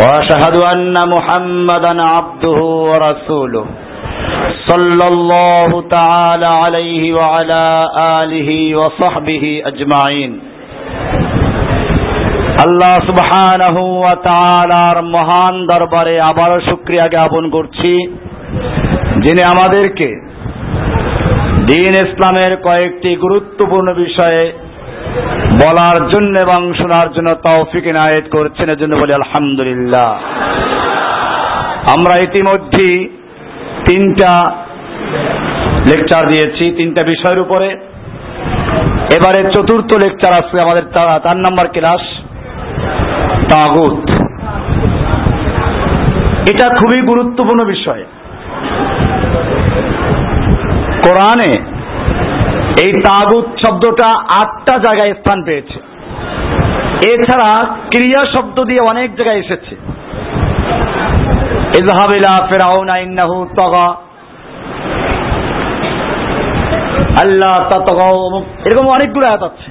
واشهد ان محمدا عبده ورسوله صلى الله تعالى عليه وعلى اله وصحبه اجمعين আল্লাহ সুবহানাহু ওয়া তাআলার মহান দরবারে আবারও শুকরিয়া জ্ঞাপন করছি যিনি আমাদেরকে দিন ইসলামের কয়েকটি গুরুত্বপূর্ণ বিষয়ে বলার জন্য এবং শোনার জন্য তৌফিক ইনায়েত করছেন এর জন্য বলি আলহামদুলিল্লাহ। আমরা ইতিমধ্যেই তিনটা লেকচার দিয়েছি তিনটা বিষয়ের উপরে। এবারে চতুর্থ লেকচার আসছে আমাদের চার নাম্বার ক্লাস, তাগুত। এটা খুবই গুরুত্বপূর্ণ বিষয়। কোরআনে এই তাগুত শব্দটা আটটা জায়গায় স্থান পেয়েছে। এছাড়া ক্রিয়া শব্দ দিয়ে অনেক জায়গায় এসেছে। ইজহাবিলা ফেরাউনা ইন্নাহু তগা। আল্লাহ এরকম অনেকগুলো আয়াত আছে।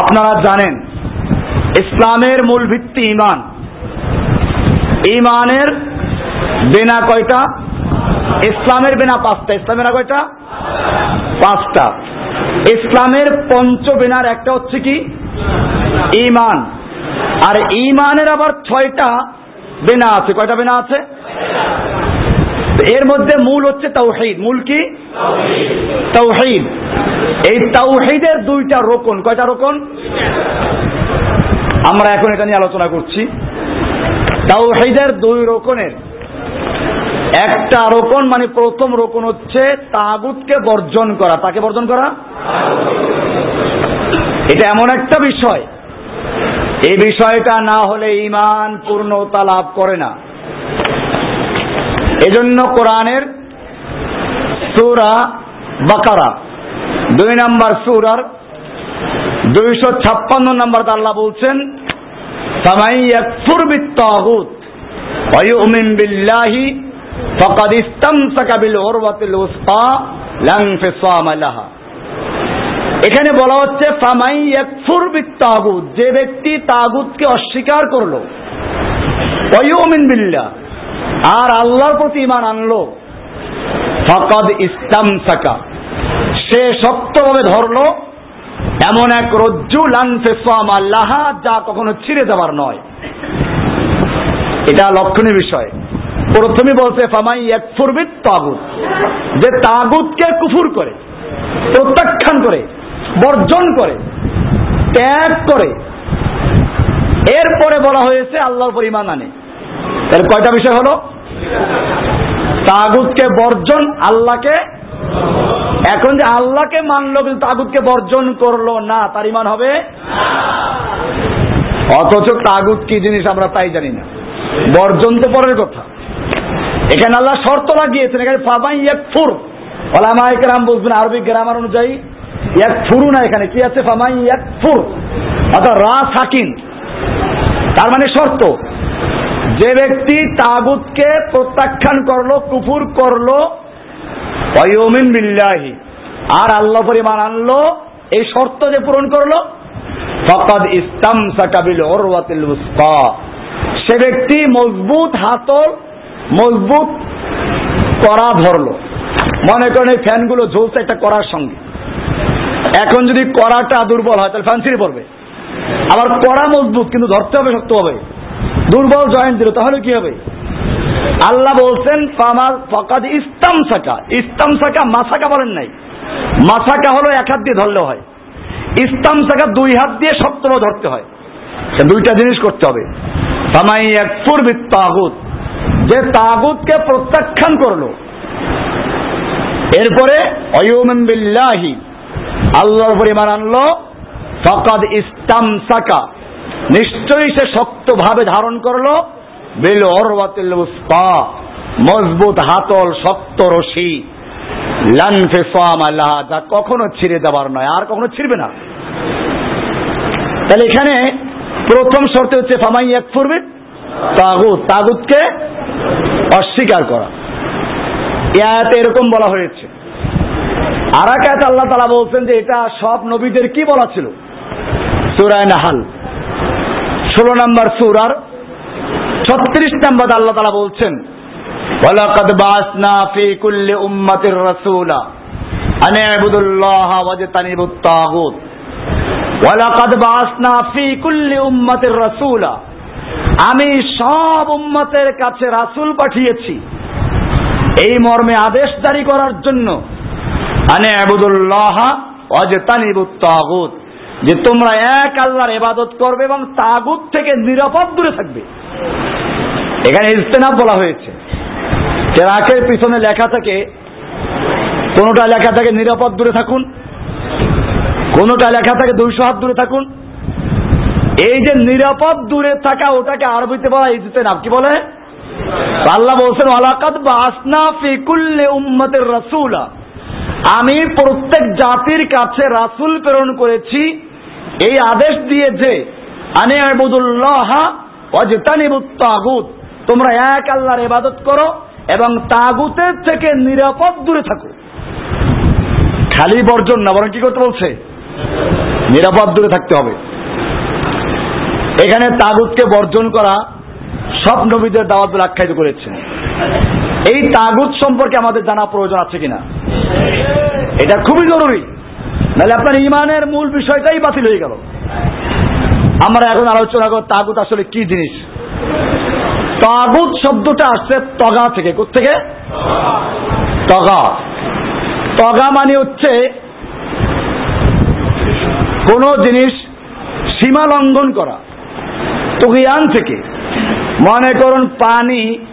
আপনারা জানেন, ইসলামের মূল ভিত্তি ইমান ইমানের বেনা কয়টা? ইসলামের বেনা পাঁচটা। ইসলামের কয়টা? পাঁচটা। ইসলামের পঞ্চ বেনার একটা হচ্ছে কি? ইমান আর ইমানের আবার ছয়টা বেনা আছে। কয়টা বেনা আছে? এর মধ্যে মূল হচ্ছে তাওহিদ। মূল কি? তাওহিদ। এই তাওহিদের দুইটা রোকন। কয়টা রোকন? আমরা এখন এটা নিয়ে আলোচনা করছি। তাওহিদের দুই রোকনের একটা রোকন মানে প্রথম রোকন হচ্ছে তাগুতকে বর্জন করা। তাকে বর্জন করা? এটা এমন একটা বিষয়। এই বিষয়টা না হলে ইমান পূর্ণতা লাভ করে না। এজন্য কোরআনের সুরা বাকারা, দুই নাম্বার সুরার দুইশো ছাপ্পান্ন নাম্বার আল্লাহ বলছেন সামাই ইয়াকফুর বিত্তাগুত ওয়ায়ুমিন বিল্লাহি ইস্তামসাকা বিল উরওয়াতিল উসকা লাং ফিসামা লাহা এখানে বলা হচ্ছে, ফামাই ইয়াকফুর বিত্তাগুত যে ব্যক্তি তাগুতকে অস্বীকার করল ওয়ায়ুমিন বিল্লাহ, আর আল্লাহর প্রতি ইমান আনলো, ফকাদ ইস্তামসাকা, সে শক্তভাবে ধরলো, এমন এক রজ্জু লাং ফিসামা লাহা যা কখনো ছিঁড়ে যাবার নয়। এটা লক্ষণীয় বিষয়। প্রথমে বলছে, ফামাই এক ফুরবিত তাগুত যে তাগুতকে কুফুর করে, প্রত্যাখ্যান করে, বর্জন করে, ত্যাগ করে। এরপরে বলা হয়েছে, আল্লাহর পরিমাণ আনে। এর কয়টা বিষয় হলো? তাগুতকে বর্জন আল্লাহকে, এখন যে আল্লাহকে মানলো, কিন্তু তাগুতকে বর্জন করল না, তার ইমান হবে অথচ তাগুত কি জিনিস আমরা তাই জানি না। বর্জন তো পরের কথা। এখানে আল্লাহ শর্ত লাগিয়েছেন, এখানে ফাবাই এক ফুর ওলামাই গ্রাম বুঝবেন আরবি গ্রামার অনুযায়ী এক ফুরু না এখানে, কি আছে? ফামাই এক ফুর অর্থাৎ রা সাকিন। তার মানে শর্ত, যে ব্যক্তি তাগুতকে প্রত্যাখ্যান করল, কুফুর করল অয়মিন বিল্লাহি, আর আল্লাহ পরিমাণ আনলো, এই শর্ত যে পূরণ করল, ফকাদ ইস্তাম সাকাবিল ওরওয়াতিল উসকা। সে ব্যক্তি মজবুত হাতল, মজবুত করা ধরলো। মনে করেন এই ফ্যানগুলো ঝুলছে একটা করার সঙ্গে। এখন যদি কড়াটা দুর্বল হয়, তাহলে ফ্যান ছিঁড়ে পড়বে। আবার কড়া মজবুত, কিন্তু ধরতে হবে, শক্ত হবে। দুর্বল জয়েন্ট দিল, তাহলে কি হবে? আল্লাহ বলছেন ফামাল ফকাদ ইস্তাম সাকা ইস্তাম সাকা মাসাকা বলেন নাই। মাসাকা হলো এক হাত দিয়ে ধরলে হয়। ইস্তাম সাকা দুই হাত দিয়ে শক্তভাবে ধরতে হয়। দুইটা জিনিস করতে হবে। ফামাই এক ফুরবিত তাগুত যে তাগুতকে প্রত্যাখ্যান করল। এরপরে অয়ুমিন বিল্লাহি, আল্লাহর পরিমাণ আনলো, ফকাদ ইস্তাম সাকা নিশ্চয়ই সে শক্তভাবে ধারণ করল, বেল অরবাতিল উস্পা মজবুত হাতল, শক্ত রশি। লানফে আল্লাহ যা কখনো ছিঁড়ে দেওয়ার নয়, আর কখনো ছিঁড়বে না। তাহলে এখানে প্রথম শর্ত হচ্ছে ফামাই এক ফুরবে তাগুত তাগুতকে অস্বীকার করা ইয়াতে এরকম বলা হয়েছে আর এক আল্লাহ তালা বলছেন যে এটা সব নবীদের কি বলা ছিল সুরায় নাহাল ষোলো নম্বর সুরার ছত্রিশ নম্বর আল্লাহ তালা বলছেন ولقد بعثنا في كل أمة رسولا أن اعبدوا الله واجتنبوا الطاغوت ওয়ালাকাদ বাসনা রাসূলা। আমি সব উম্মতের কাছে রাসূল পাঠিয়েছি। এই মর্মে আদেশ জারি করার জন্য যে তোমরা এক আল্লাহর ইবাদত করবে এবং তাগুত থেকে নিরাপদ দূরে থাকবে। এখানে ইজতেনাব বলা হয়েছে রাখের পিছনে লেখা থাকে, কোনোটা লেখা থাকে নিরাপদ দূরে থাকুন কোনটা লেখা থাকে দুইশো হাত দূরে থাকুন। এই যে নিরাপদ দূরে থাকা, ওটাকে আরবিতে বলা ইজতেনাব। কি বলে? আল্লাহ বলছেন আলাকাত বাসনা ফিকুল্লে উম্মতের রাসূলা। আমি প্রত্যেক জাতির কাছে রাসূল প্রেরণ করেছি। এই আদেশ দিয়ে যে, আনে আবুদুল্লাহ অজতানিবুত তাগুত। তোমরা এক আল্লাহর ইবাদত করো এবং তাগুতের থেকে নিরাপদ দূরে থাকো। খালি বর্জন না, বরং কি করতে বলছে? নিরাপদ দূরে থাকতে হবে। এখানে তাগুতকে বর্জন করা সব নবীদের দাওয়াত আখ্যায়িত করেছেন। এই তাগুত সম্পর্কে আমাদের জানা প্রয়োজন আছে কিনা? এটা খুবই জরুরি। নাহলে আপনার ইমানের মূল বিষয়টাই বাতিল হয়ে গেল। আমরা এখন আলোচনা করব তাগুত আসলে কি জিনিস? তাগুত শব্দটা আসছে তগা থেকে। থেকে তগা। তগা মানে হচ্ছে কোন জিনিস সীমা লঙ্ঘন করা তুগিয়ান থেকে। মনে করুন পানি,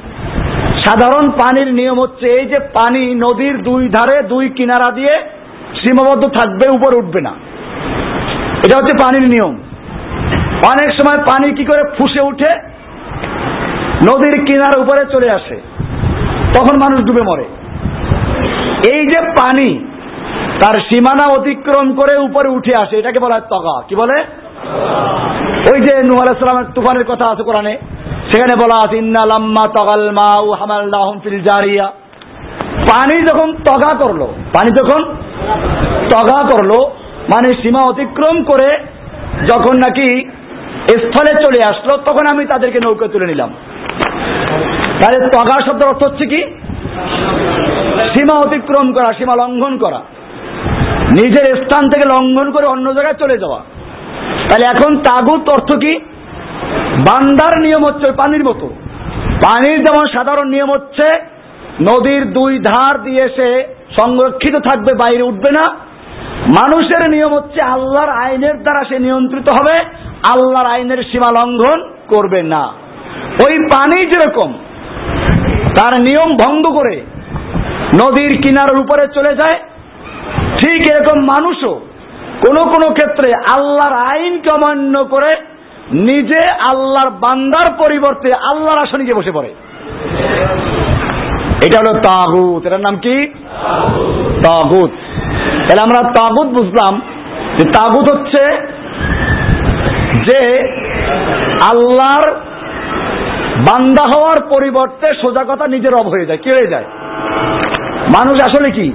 সাধারণ পানির নিয়ম হচ্ছে এই যে পানি নদীর দুই ধারে, দুই কিনারা দিয়ে সীমাবদ্ধ থাকবে, উপর উঠবে না। এটা হচ্ছে পানির নিয়ম। অনেক সময় পানি কি করে ফুসে উঠে? নদীর কিনার উপরে চলে আসে। তখন মানুষ ডুবে মরে। এই যে পানি তার সীমানা অতিক্রম করে উপরে উঠে আসে, এটাকে বলা হয় তগা। কি বলে? ওই যে নুহ আলাইসালামের তুফানের কথা আছে কোরআনে, সেখানে বলা আছে, ইন্না লাম্মা তগাল মা ও হামাল ফিল জারিয়া। পানি যখন তগা করল, পানি যখন তগা করল মানে সীমা অতিক্রম করে যখন নাকি স্থলে চলে আসলো, তখন আমি তাদেরকে নৌকা তুলে নিলাম। তাহলে তগা শব্দের অর্থ হচ্ছে কি? সীমা অতিক্রম করা, সীমা লঙ্ঘন করা। নিজের স্থান থেকে লঙ্ঘন করে অন্য জায়গায় চলে যাওয়া। তাহলে এখন তাগুত অর্থ কি? বান্দার নিয়ম হচ্ছে পানির মতো। পানির যেমন সাধারণ নিয়ম হচ্ছে, নদীর দুই ধার দিয়ে সে সংরক্ষিত থাকবে, বাইরে উঠবে না। মানুষের নিয়ম হচ্ছে আল্লাহর আইনের দ্বারা সে নিয়ন্ত্রিত হবে, আল্লাহর আইনের সীমা লঙ্ঘন করবে না। ওই পানি যেরকম, তার নিয়ম ভঙ্গ করে নদীর কিনার উপরে চলে যায় ঠিক এরকম মানুষও কোন কোন ক্ষেত্রে আল্লাহর আইনকে অমান্য করে নিজে আল্লাহর বান্দার পরিবর্তে আল্লাহর আসনে গিয়ে বসে পড়ে। এটা হলো তাগুত। এটার নাম কি? তাগুত। তাহলে আমরা তাগুত বুঝলাম যে তাগুত হচ্ছে যে আল্লাহর বান্দা হওয়ার পরিবর্তে সোজা কথা নিজের অব হয়ে যায়, কি হয়ে যায়? মানুষ আসলে কি?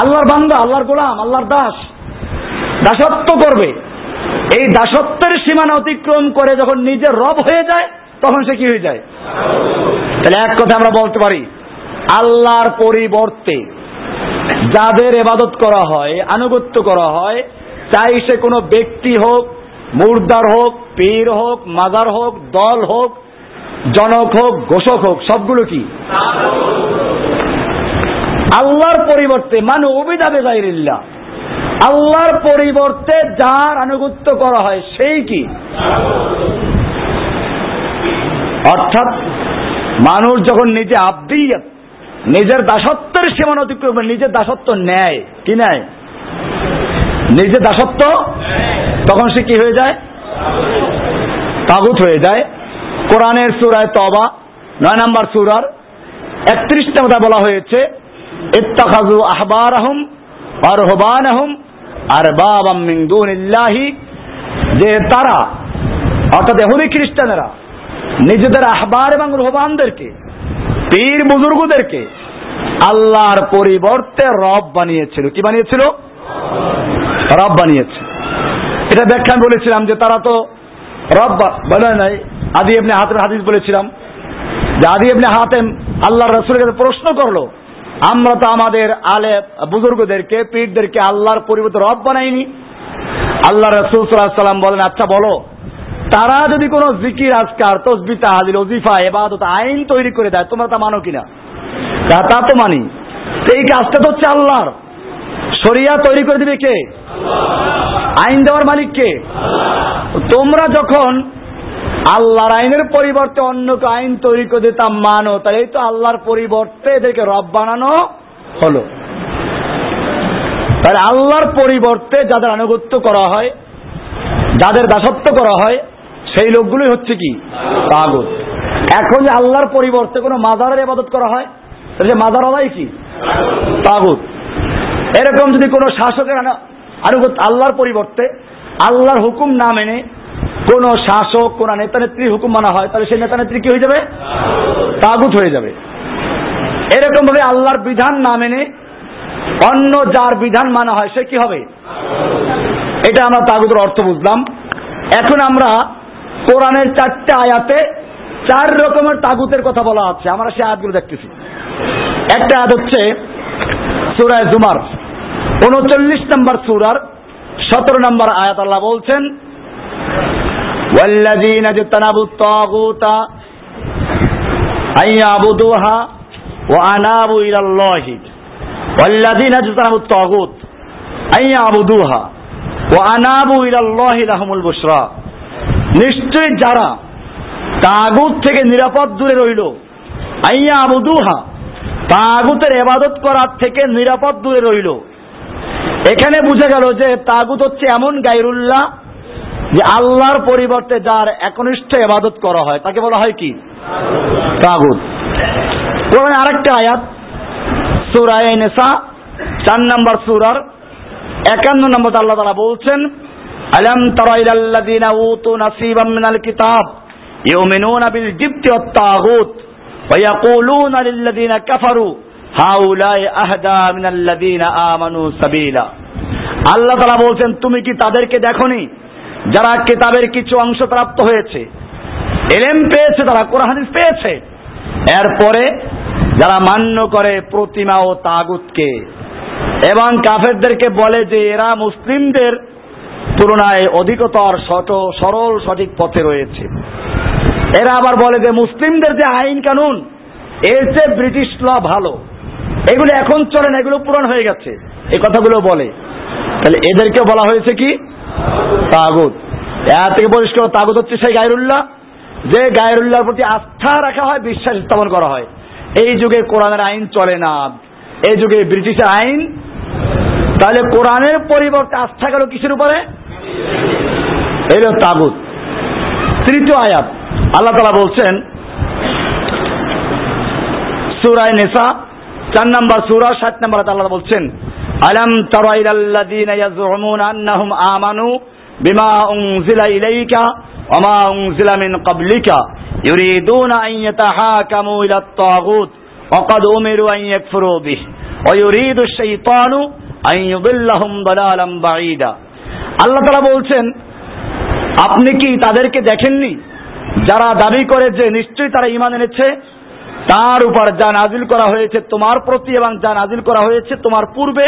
আল্লাহর বান্দা, আল্লাহর গোলাম, আল্লাহর দাস। দাসত্ব করবে। এই দাসত্বের সীমানা অতিক্রম করে যখন নিজের রব হয়ে যায়, তখন সে কি হয়ে যায়? তাহলে এক কথা আমরা বলতে পারি, আল্লাহর পরিবর্তে যাদের এবাদত করা হয়, আনুগত্য করা হয়, চাই সে কোনো ব্যক্তি হোক, মুর্দার হোক, পীর হোক, মাদার হোক, দল হোক, জনক হোক, ঘোষক হোক, সবগুলো কি? আল্লাহর পরিবর্তে মানে অবিদা বেগাইরিল্লা আল্লাহর পরিবর্তে যার আনুগত্য করা হয় সেই কি? অর্থাৎ মানুষ যখন নিজে আব্দিয়াত, নিজের দাসত্বের সীমান অতিক্রম নিজের দাসত্ব নেয় কি নেয় নিজের দাসত্ব তখন সে কি হয়ে যায়? তাগুত হয়ে যায়। কোরআনের সুরায় তবা নয় নম্বর সুরার একত্রিশ নম্বর বলা হয়েছে। ইত্তাখাজু আহবার আহম আর হবান আহম আর বাবাম মিন দুনিল্লাহি যে তারা, অর্থাৎ এহুদি খ্রিস্টানেরা, নিজেদের আহবার এবং রোহবানদেরকে, পীর বুজুর্গদেরকে আল্লাহর পরিবর্তে রব বানিয়েছিল। কি বানিয়েছিল? রব বানিয়েছে। এটা ব্যাখ্যা আমি বলেছিলাম যে তারা তো রব বানায় নাই। আদি এমনি হাতের হাদিস বলেছিলাম যে আদি এমনি হাতেম আল্লাহ রসুলের কাছে প্রশ্ন করল আমরা তো আমাদের আলে বুজুর্গদেরকে, পীরদেরকে আল্লাহর পরিবর্তে রব বানাইনি। আল্লাহ রসুল সাল্লাম বলেন আচ্ছা বলো, তারা যদি কোনো জিকির, আজকার, তসবি তাহাদিল ওজিফা এবাদত আইন তৈরি করে দেয়, তোমরা তা মানো কিনা? তা তা তো মানি। এই কাজটা তো হচ্ছে আল্লাহর। শরিয়া তৈরি করে দিবে কে? আইন দেওয়ার মালিক কে? তোমরা যখন আল্লাহর আইনের পরিবর্তে অন্য আইন তৈরি করে দিতাম, মানো। তাহলে তো আল্লাহর পরিবর্তে এদেরকে রব বানানো হলো। তাহলে আল্লাহর পরিবর্তে যাদের আনুগত্য করা হয়, যাদের দাসত্ব করা হয়, সেই লোকগুলোই হচ্ছে কি? তাগুত। এখন যে আল্লাহর পরিবর্তে কোনো মাজারের ইবাদত করা হয়, তাহলে সে মাজার হলাই কি? তাগুত। এরকম যদি কোনো শাসকের আনুগত্য আল্লাহর পরিবর্তে আল্লাহর হুকুম না মেনে কোন শাসক, কোন নেতা নেত্রী হুকুম মানা হয়, তাহলে সেই নেতা নেত্রী কি হয়ে যাবে? তাগুত হয়ে যাবে। এরকম ভাবে আল্লাহর বিধান না মেনে অন্য যার বিধান মানা হয়, সে কি হবে? এটা আমরা তাগুতের অর্থ বুঝলাম। এখন আমরা কোরআনের চারটে আয়াতে চার রকমের তাগুতের কথা বলা আছে আমরা সেই আয়াতগুলো দেখতেছি। একটা আয়াত হচ্ছে সুরায় জুমার। উনচল্লিশ নম্বর সুরার সতেরো নম্বর আয়াত আল্লাহ বলছেন والذين اجتنبوا الطاغوت أن يعبدوها وأنابوا إلى الله والذين اجتنبوا الطاغوت أن يعبدوها وأنابوا إلى الله لهم البشرى নিশ্চয় যারা তাগুত থেকে নিরাপদ দূরে রইল আইয়া আবুদুহা তাগুতের এবাদত করার থেকে নিরাপদ দূরে রইল এখানে বুঝে গেল যে তাগুত হচ্ছে এমন গাইরুল্লাহ যে আল্লাহর পরিবর্তে যার একনিষ্ঠ এবাদত করা হয়, তাকে বলা হয় কি? তাগুত। কোরআনে আরেকটা আয়াত, সুরায় নেসা, চার নম্বর সুরার একান্ন নম্বর আল্লাহ তালা বলছেন, আলম তারা উতু নাসীবাম মিনাল কিতাব, ইউমিনুনা বিল জিবতি ওয়াত তাগুত, ওয়া ইয়াকুলুনা লিল্লাযীনা কাফারু হাউলাই আহদা মিনাল্লাযীনা আমানু সাবিলা। আল্লাহ তাআলা বলছেন, তুমি কি তাদেরকে দেখোনি? যারা কিতাবের কিছু অংশ প্রাপ্ত হয়েছে, এলেম পেয়েছে, তারা কোরআন পেয়েছে। এরপরে যারা মান্য করে প্রতিমা ও তাগুতকে, এবং কাফেরদেরকে বলে যে এরা মুসলিমদের তুলনায় অধিকতর শত, সরল, সঠিক পথে রয়েছে। এরা আবার বলে যে মুসলিমদের যে আইন কানুন, এর চেয়ে ব্রিটিশ ল ভালো। এগুলো এখন চলে না, এগুলো পূরণ হয়ে গেছে। এই কথাগুলো বলে। তাহলে এদেরকে বলা হয়েছে কি? তাগুত। এর থেকে পরিষ্কার তাগুত হচ্ছে সেই গায়রুল্লাহ, যে গায়রুল্লাহর প্রতি আস্থা রাখা হয়, বিশ্বাস স্থাপন করা হয়। এই যুগে কোরআনের আইন চলে না। এই যুগে ব্রিটিশের আইন। তাহলে কোরআনের পরিবর্তে আস্থা গেল কিসের উপরে? এলো তাগুত। তৃতীয় আয়াত। আল্লাহ তালা বলছেন, সুরায় নেশা চার নম্বর সুরা, সাত নম্বর আল্লাহ বলছেন আলম তরাইলাল্লাযীনা ইয়াজউমুন আন্নাহুম আমানু বিমা উনজিলা ইলাইকা ওয়া মা উনজিলা মিন ক্বাবলিকা। ইউরিদুনা আন ইয়াতাহাকামু ইলা আত-তাগুত ওয়া ক্বাদ উমিরু আন ইয়াকফুরু বিহি। ওয়া ইউরিদু আশ-শাইতানু আন ইউদিল্লাহুম দালালাম বাঈদা। আল্লাহ তাআলা বলছেন, আপনি কি তাদেরকে দেখেননি? যারা দাবি করে যে নিশ্চয়ই তারা ইমান এনেছে তার উপর যা নাজিল করা হয়েছে তোমার প্রতি এবং যা নাজিল করা হয়েছে তোমার পূর্বে,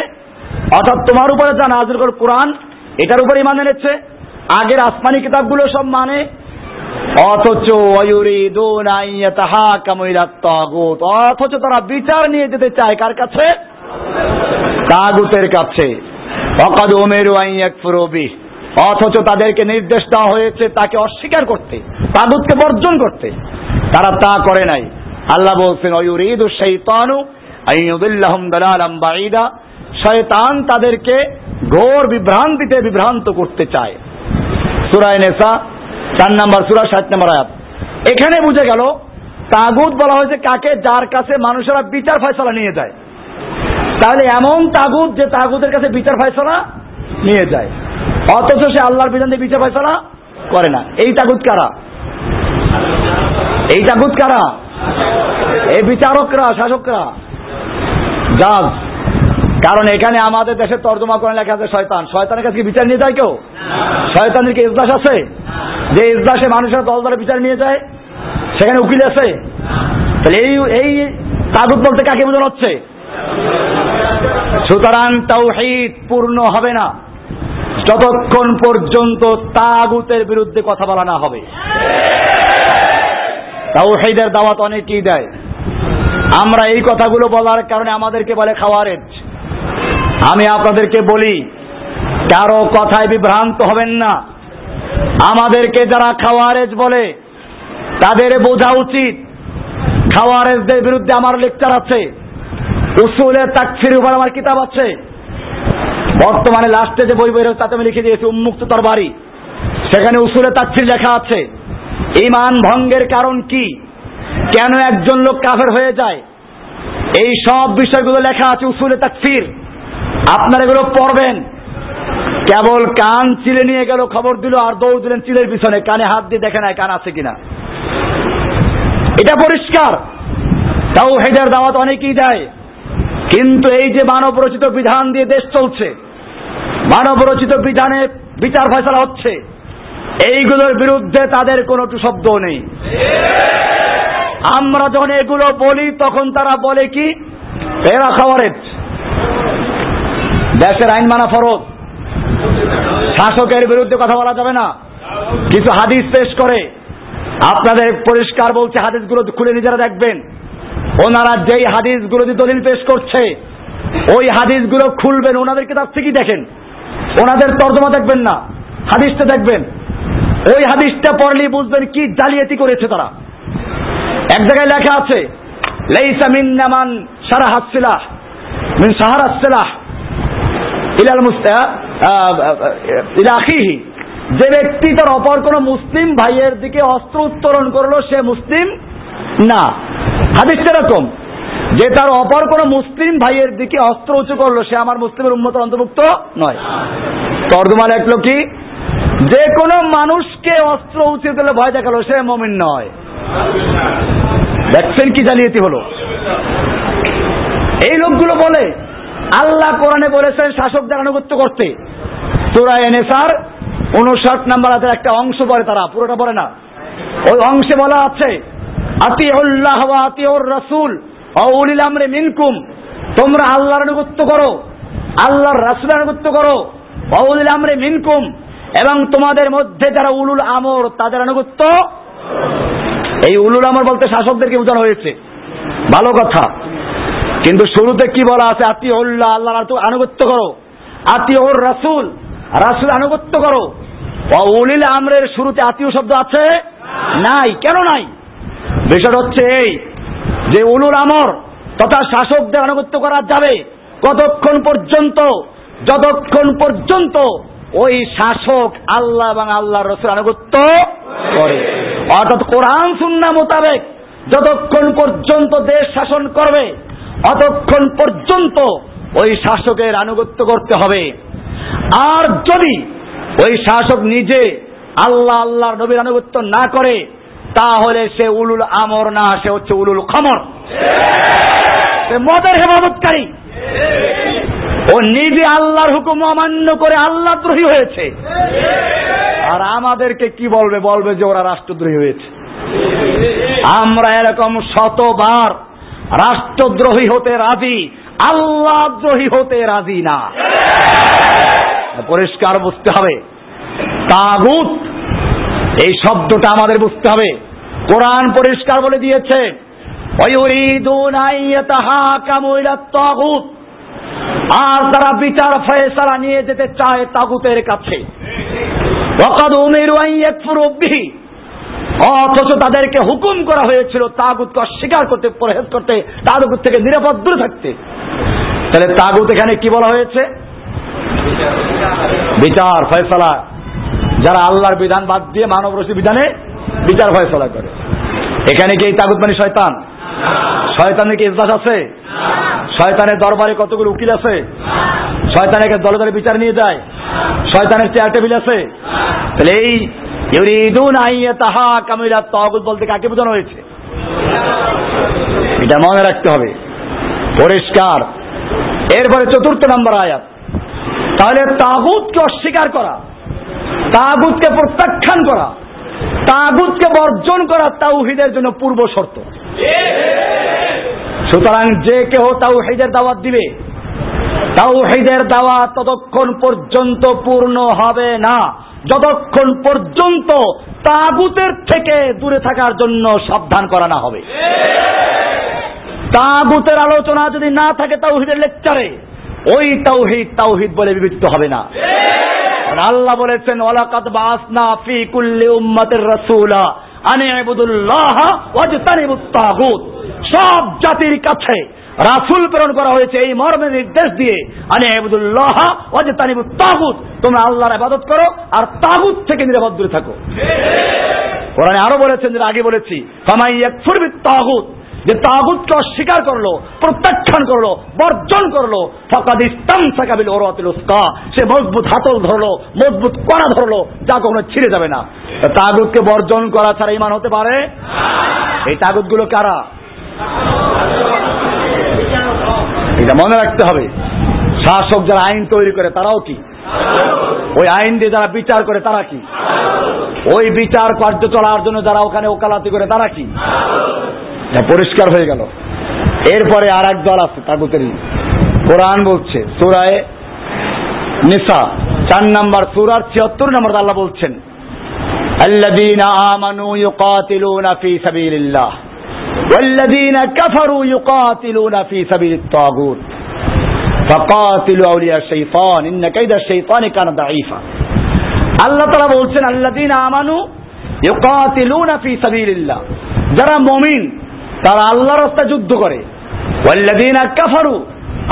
অর্থাৎ তোমার উপরে যা নাজিল করা কোরআন, এটার উপরে ইমান এনেছে। আগের আসমানি কিতাবগুলো সব মানে অথচ অথচ তারা বিচার নিয়ে যেতে চায় কার কাছে? তাগুতের কাছে। অথচ তাদেরকে নির্দেশ দেওয়া হয়েছে তাকে অস্বীকার করতে, তাগুতকে বর্জন করতে। তারা তা করে নাই। আল্লাহ বলছেন, অয়ুরিদু শৈতানু আইয়ুদিল্লাহুম দালালাম বাঈদা। শয়তান তাদেরকে ঘোর বিভ্রান্তিতে বিভ্রান্ত করতে চায়। সুরায় নেসা চার নাম্বার, সুরা ষাট নাম্বার আয়াত। এখানে বুঝে গেল, তাগুত বলা হয়েছে কাকে? যার কাছে মানুষেরা বিচার ফয়সলা নিয়ে যায়। তাহলে এমন তাগুত যে তাগুতের কাছে বিচার ফয়সলা নিয়ে যায়। অথচ সে আল্লাহর বিধান দিয়ে বিচার ফয়সলা করে না। এই তাগুত কারা? এই তাগুত কারা? এই বিচারকরা, শাসকরা, জাজ, কারণ এখানে আমাদের দেশে তর্জমা করে লেখা আছে শয়তান। শয়তানের কাছে বিচার নিয়ে যায় কেউ? শয়তানের কি ইজলাস আছে? যে ইজলাসে মানুষের দল দলে বিচার নিয়ে যায়, সেখানে উকিল আছে? তাহলে এই এই তাগুত বলতে কাকে বোঝানো হচ্ছে? সুতরাং তাওহীদ পূর্ণ হবে না। যতক্ষণ পর্যন্ত তাগুতের বিরুদ্ধে কথা বলা না হবে। তাওহীদের দাওয়াত অনেকেই দেয়। আমরা এই কথাগুলো বলার কারণে আমাদেরকে বলে খাওয়ারেজ। আমি আপনাদেরকে বলি, কারও কথায় বিভ্রান্ত হবেন না। আমাদেরকে যারা খাওয়ারেজ বলে, তাদের বোঝা উচিত। খাওয়ারেজদের বিরুদ্ধে আমার লেকচার আছে, উসুলে তাকফির উপর আমার কিতাব আছে। বর্তমানে লাস্টে যে বই বের তাতে আমি লিখে দিয়েছি উন্মুক্ত তরবারি। সেখানে উসুলে তাকফির লেখা আছে। ইমান ভঙ্গের কারণ কি? কেন একজন লোক কাফের হয়ে যায়? এই সব বিষয়গুলো লেখা আছে উসুলে তাকফির। আপনারা এগুলো পড়বেন। কেবল কান চিলে নিয়ে গেল, খবর দিল, আর দৌড় দিলেন চিলের পিছনে। কানে হাত দিয়ে দেখে নাই কান আছে কিনা। এটা পরিষ্কার। তাও হেডের দাওয়াত অনেকেই দেয়। কিন্তু এই যে মানব রচিত বিধান দিয়ে দেশ চলছে মানব রচিত বিধানে বিচার ফয়সলা হচ্ছে। এইগুলোর বিরুদ্ধে তাদের কোনো শব্দ নেই। আমরা যখন এগুলো বলি, তখন তারা বলে কি? এরা খাওয়ারেজ দেশের আইন মানা ফরজ। শাসকের বিরুদ্ধে কথা বলা যাবে না। কিছু হাদিস পেশ করে। আপনাদের পরিষ্কার বলছে, হাদিসগুলো খুলে নিজেরা দেখবেন। ওনারা যেই হাদিসগুলো দিয়ে দলিল পেশ করছে, ওই হাদিসগুলো খুলবেন, ওনাদেরকে তার থেকেই দেখেন। ওনাদের তর্জমা দেখবেন না। হাদিসটা দেখবেন। ওই হাদিসটা পড়লেই বুঝবেন কি জালিয়াতি করেছে তারা। এক জায়গায় লেখা আছে, লেইসা মিন নামান সারা হাসিলাহ মিন সাহারা সিলাহ, ইলাল মুস্তা ইলাখিহি যে ব্যক্তি তার অপর কোন মুসলিম ভাইয়ের দিকে অস্ত্র উত্তোলন করল, সে মুসলিম না। হাদিস এরকম যে তার অপর কোন মুসলিম ভাইয়ের দিকে অস্ত্র উঁচু করল, সে আমার মুসলিমের উন্মতের অন্তর্ভুক্ত নয়। তর্জমা লেখলো কি? যে কোনো মানুষকে অস্ত্র উঁচু করলে ভয় দেখাল, সে মমিন নয়। দেখছেন কি জালিয়াতি হলো? এই লোকগুলো বলে, আল্লাহ কোরআনে বলেছেন শাসকদের আনুগত্য করতে তোরা এনেসার উনষাট নাম্বার হাতের একটা অংশ পড়ে তারা, পুরোটা পড়ে না। ওই অংশে বলা আছে আতি উল্লাহ আতি ওর রসুল অউলিল আমরে মিনকুম। তোমরা আল্লাহর আনুগত্য করো, আল্লাহর রাসুলের আনুগত্য করো অউলিল আমরে মিনকুম। এবং তোমাদের মধ্যে যারা উলুল আমর, তাদের আনুগত্য? এই উলুল আমর বলতে শাসকদেরকে বোঝানো হয়েছে। ভালো কথা। কিন্তু শুরুতে কি বলা আছে? আতি উল্লাহ আল্লাহর আনুগত্য করো। আতি ওর রাসুল রাসুল আনুগত্য করো। উলিল আমরের শুরুতে আত্মীয় শব্দ আছে? নাই। কেন নাই? বিষয়টা হচ্ছে এই যে উলুল আমর তথা শাসকদের আনুগত্য করা যাবে কতক্ষণ পর্যন্ত? যতক্ষণ পর্যন্ত ওই শাসক আল্লাহ এবং আল্লাহ রসুল আনুগত্য করে। অর্থাৎ কোরআন সুন্না মোতাবেক যতক্ষণ পর্যন্ত দেশ শাসন করবে, অতক্ষণ পর্যন্ত ওই শাসকের আনুগত্য করতে হবে। আর যদি ওই শাসক নিজে আল্লাহ, আল্লাহর নবীর আনুগত্য না করে, তাহলে সে উলুল আমর না, সে হচ্ছে উলুল খমর। সে মদের হেফাজতকারী। ও নিজে আল্লাহর হুকুম অমান্য করে আল্লাহ দ্রোহী হয়েছে। আর আমাদেরকে কি বলবে? বলবে যে ওরা রাষ্ট্রদ্রোহী হয়েছে। আমরা এরকম শতবার রাষ্ট্রদ্রোহী হতে রাজি আল্লাহ দ্রোহী হতে রাজি না। পরিষ্কার বুঝতে হবে। তাগুত, এই শব্দটা আমাদের বুঝতে হবে। কোরআন পরিষ্কার বলে দিয়েছে আর তারা বিচার ফয়সালা নিয়ে যেতে চায় তাগুতের কাছে। অথচ তাদেরকে হুকুম করা হয়েছিল তাগুতকে অস্বীকার করতে, পরহেজ করতে, তাগুত থেকে নিরাপদ দূরে থাকতে। তাহলে তাগুত এখানে কি বলা হয়েছে? বিচার, ফয়সালা। যারা আল্লাহর বিধান বাদ দিয়ে মানব রশি বিধানে বিচার, ফয়সলা করে। এখানে কি তাগুত মানে শয়তান? শয়তানের কি ইজলাস আছে? শয়তানের দরবারে কতগুলো উকিল আছে? শয়তানের দলে দলে বিচার নিয়ে যায়? শয়তানের চেয়ার টেবিল আছে? তাহলে এই তাহা কামিলা তাগুত বলতে কাকে বোঝানো হয়েছে? এটা মনে রাখতে হবে। পরিষ্কার। এরপরে চতুর্থ নম্বর আয়াত। তাহলে তাগুতকে অস্বীকার করা, তাগুতকে প্রত্যাখ্যান করা, তাগুতকে বর্জন করা তাওহিদের জন্য পূর্ব শর্ত। সুতরাং যে কেহ তাওহিদের দাওয়াত দিবে, তাওহিদের দাওয়াত ততক্ষণ পর্যন্ত পূর্ণ হবে না। যতক্ষণ পর্যন্ত তাগুতের থেকে দূরে থাকার জন্য সাবধান করা না হবে। তাগুতের আলোচনা যদি না থাকে তাওহিদের লেকচারে, ওই তাওহিদ তাওহিদ বলে বিবেচিত হবে না। আল্লাহ বলেছেন, ওয়ালাকাদ বাসনা ফি কুল্লি উম্মাতির রাসূলা। সব জাতির কাছে রাসুল প্রেরণ করা হয়েছে এই মর্মে নির্দেশ দিয়ে, আনে আনি ইবুদুল্লাহ ওয়াজতানিবুত তাগুত। তোমরা আল্লাহর ইবাদত করো আর তাগুত থেকে নিরাপদ দূরে থাকো। কোরআনে আরও বলেছেন যেটা আগে বলেছি ফামাই ইয়াকফুর বিত তাগুত। যে তাগুতকে অস্বীকার করল, প্রত্যাখ্যান করল, বর্জন করল, ফকাদ ইস্তাম সাকাবিল ওরাতিল উস্কা, সে মজবুত হাতল ধরলো, মজবুত করা ধরলো, যা কখনো ছিঁড়ে যাবে না। তাগুতকে বর্জন করা ছাড়া ইমান হতে পারে? এই তাগুতগুলো কারা? এটা মনে রাখতে হবে। শাসক যারা আইন তৈরি করে, তারাও কি? ওই আইন দিয়ে যারা বিচার করে, তারা কি? ওই বিচার কার্য চলার জন্য যারা ওখানে ওকালাতি করে, তারা কি? পরিষ্কার হয়ে গেল এরপরে আর এক দল আছে তাগুতেরই কোরআন বলছে সুরায় নিসা চার নাম্বার সুরার ছিয়াত্তর নম্বর আল্লাহ বলছেন الذين آمنوا يقاتلون في سبيل الله والذين كفروا يقاتلون في سبيل الطاغوت فقاتلوا أولياء الشيطان إن كيد الشيطان كان ضعيفا আল্লাহ তারা বলছেন আল্লাদিন আমানু ইউকাতিলুনা ফি সাবিলিল্লাহ যারা মুমিন তারা আল্লাহর রাস্তায় যুদ্ধ করে। কাফারু,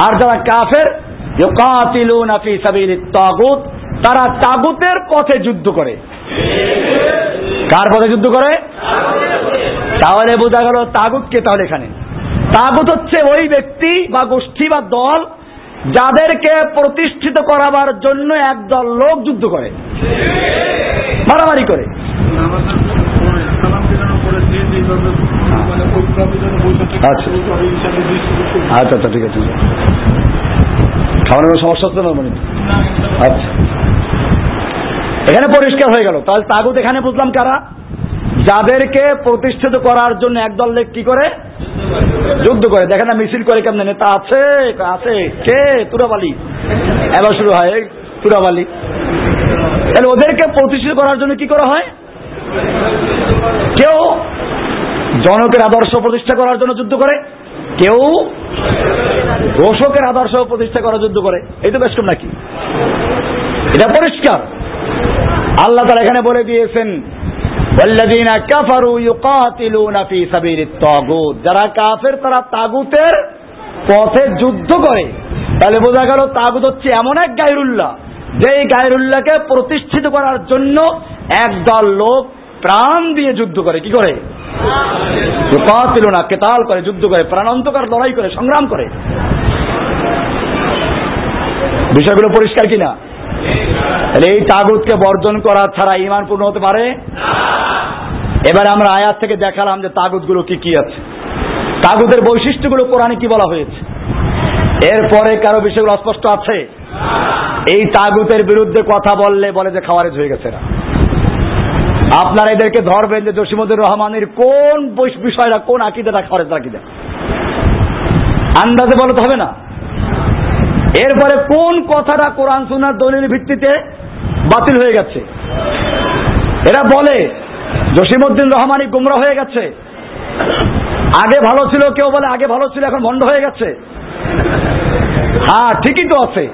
আর যারা কাফের তারা তাগুতের পথে যুদ্ধ করে। কার পথে যুদ্ধ করে? তাহলে বোঝা গেল তাগুত কে তাহলে এখানে? তাগুত হচ্ছে ওই ব্যক্তি বা গোষ্ঠী বা দল যাদেরকে প্রতিষ্ঠিত করাবার জন্য একদল লোক যুদ্ধ করে। মারামারি করে। আচ্ছা। আচ্ছা আচ্ছা ঠিক আছে। খাওয়ানোর সমস্যা হচ্ছে না মানে? আচ্ছা। এখানে পরিষ্কার হয়ে গেল। তাহলে তাগুত এখানে বুঝলাম কারা? যাদেরকে প্রতিষ্ঠিত করার জন্য একদল লোক কি করে? যুদ্ধ করে। দেখে না, মিছিল করে কেমন? নেতা আছে আছে। কে? তুরাবালি। এবার শুরু হয় তুরাবালি। তাহলে ওদেরকে প্রতিষ্ঠিত করার জন্য কি করা হয়? কেউ জনকের আদর্শ প্রতিষ্ঠা করার জন্য যুদ্ধ করে? কেউ? ঘোষকের আদর্শ প্রতিষ্ঠা করার যুদ্ধ করে। এই তো ব্যস্তম নাকি? এটা পরিষ্কার। আল্লাহ তারা এখানে বলে দিয়েছেন যারা কাফের, তারা তাগুতের পথে যুদ্ধ করে। তাহলে বোঝা গেল তাগুত হচ্ছে এমন এক গায়রুল্লাহ, যেই গায়রুল্লাহকে প্রতিষ্ঠিত করার জন্য একদল লোক প্রাণ দিয়ে যুদ্ধ করে। কি করে? কাতিল না কেতাল করে, যুদ্ধ করে, প্রাণান্তকার, লড়াই করে, সংগ্রাম করে। বিষয়গুলো পরিষ্কার কিনা? তাহলে এই তাগুতকে বর্জন করা ছাড়া ইমান পূর্ণ হতে পারে? এবার আমরা আয়াত থেকে দেখালাম যে তাগুতগুলো কি কি আছে। তাগুতের বৈশিষ্ট্যগুলো কোরআনে কি বলা হয়েছে? এরপরে কারও বিষয়গুলো অস্পষ্ট আছে? এই তাগুতের বিরুদ্ধে কথা বললে বলে যে খাওয়ারেজ হয়ে গেছে না আপনারা এদেরকে ধরবেন যে জসিমুদ্দুর রহমানের কোন বিষয়টা, কোন আকিদাটা খাওয়ারেজ আকিদা? আন্দাজে বলতে হবে না? এরপরে কোন কথাটা কোরআন সুনার দলিল ভিত্তিতে বাতিল হয়ে গেছে? এরা বলে জসিমুদ্দিন রহমানি গুমরা হয়ে গেছে। আগে ভালো ছিল, কেউ বলে আগে ভালো ছিল, এখন ভণ্ড হয়ে গেছে। হ্যাঁ ঠিকই তো আছে।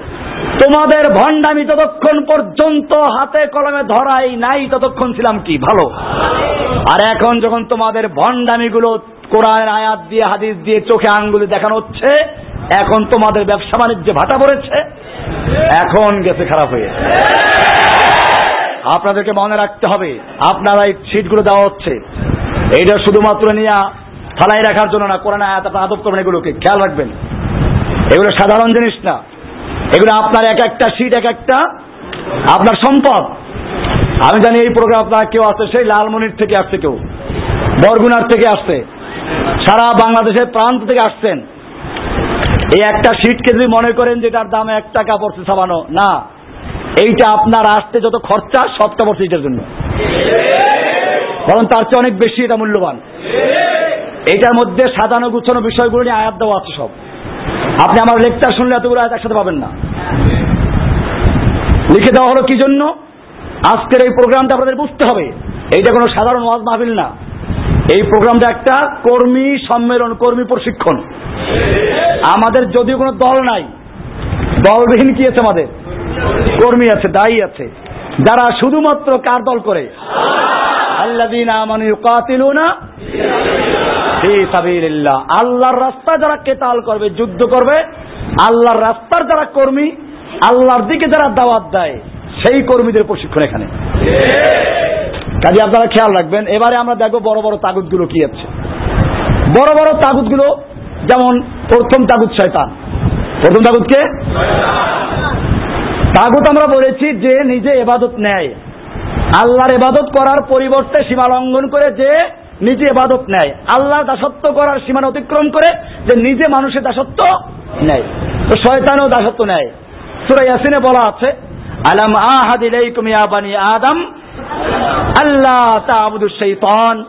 তোমাদের ভণ্ডামি ততক্ষণ পর্যন্ত হাতে কলমে ধরাই নাই, ততক্ষণ ছিলাম কি? ভালো। আর এখন যখন তোমাদের ভণ্ডামি গুলো কোরআন আয়াত দিয়ে, হাদিস দিয়ে চোখে আঙ্গুলি দেখানো হচ্ছে, এখন তোমাদের ব্যবসা বাণিজ্যে ভাটা পড়েছে। এখন গেছে খারাপ হয়ে। আপনাদেরকে মনে রাখতে হবে, আপনারা এই সিটগুলো দেওয়া হচ্ছে। এইটা শুধুমাত্র নিয়ে ফালাই রাখার জন্য না কোরআন আয়াত আপনার আদব করবেন এগুলোকে। খেয়াল রাখবেন। এগুলো সাধারণ জিনিস না। এগুলো আপনার এক একটা সিট এক একটা আপনার সম্পদ। আমি জানি এই প্রোগ্রাম আপনারা কেউ আছে, সেই লালমনির থেকে আসছে কেউ, বরগুনার থেকে আসছে। সারা বাংলাদেশের প্রান্ত থেকে আসছেন। এই একটা সিটকে যদি মনে করেন যে এটার দাম এক টাকা পড়ছে সাবানো না, এইটা আপনার আসতে যত খরচা, সবটা পড়ছে এটার জন্য। কারণ তার চেয়ে অনেক বেশি এটা মূল্যবান। এটার মধ্যে সাজানো গুছানো বিষয়গুলো নিয়ে আয়াত দেওয়া আছে সব। আপনি আমার লেকচার শুনলে এতগুলো আয়াত একসাথে পাবেন না। লিখে দেওয়া হলো কি জন্য? আজকের এই প্রোগ্রামটা আপনাদের বুঝতে হবে। এইটা কোনো সাধারণ ওয়াজ মাহফিল না। এই প্রোগ্রামটা একটা কর্মী সম্মেলন, কর্মী প্রশিক্ষণ। আমাদের যদিও কোনো দল নাই। দলবিহীন কি আছে আমাদের? কর্মী আছে, দায়ী আছে। যারা শুধুমাত্র কার দল করে? আল্লাহর রাস্তায় যারা কেতাল করবে, যুদ্ধ করবে, আল্লাহর রাস্তার যারা কর্মী, আল্লাহর দিকে যারা দাওয়াত দেয়, সেই কর্মীদের প্রশিক্ষণ এখানে। কাজে আপনারা খেয়াল রাখবেন, এবারে আমরা দেখব বড় বড় তাগুদগুলো কি আছে। বড় বড় তাগুদগুলো যেমন প্রথম তাগুদ শয়তান। প্রথম তাগুদকে তাগুত আমরা বলেছি যে নিজে এবাদত নেয়। আল্লাহর এবাদত করার পরিবর্তে সীমা লঙ্ঘন করে যে নিজে এবাদত নেয়। আল্লাহ দাসত্ব করার সীমানা অতিক্রম করে যে নিজে মানুষের দাসত্ব নেয়। তো শয়তানও দাসত্ব নেয়। সুরা ইয়াসিনে বলা আছে, আলাম আহাদ ইলাইকুম ইয়া বানি আদম আল্লাহ তা'বুদু শাইতান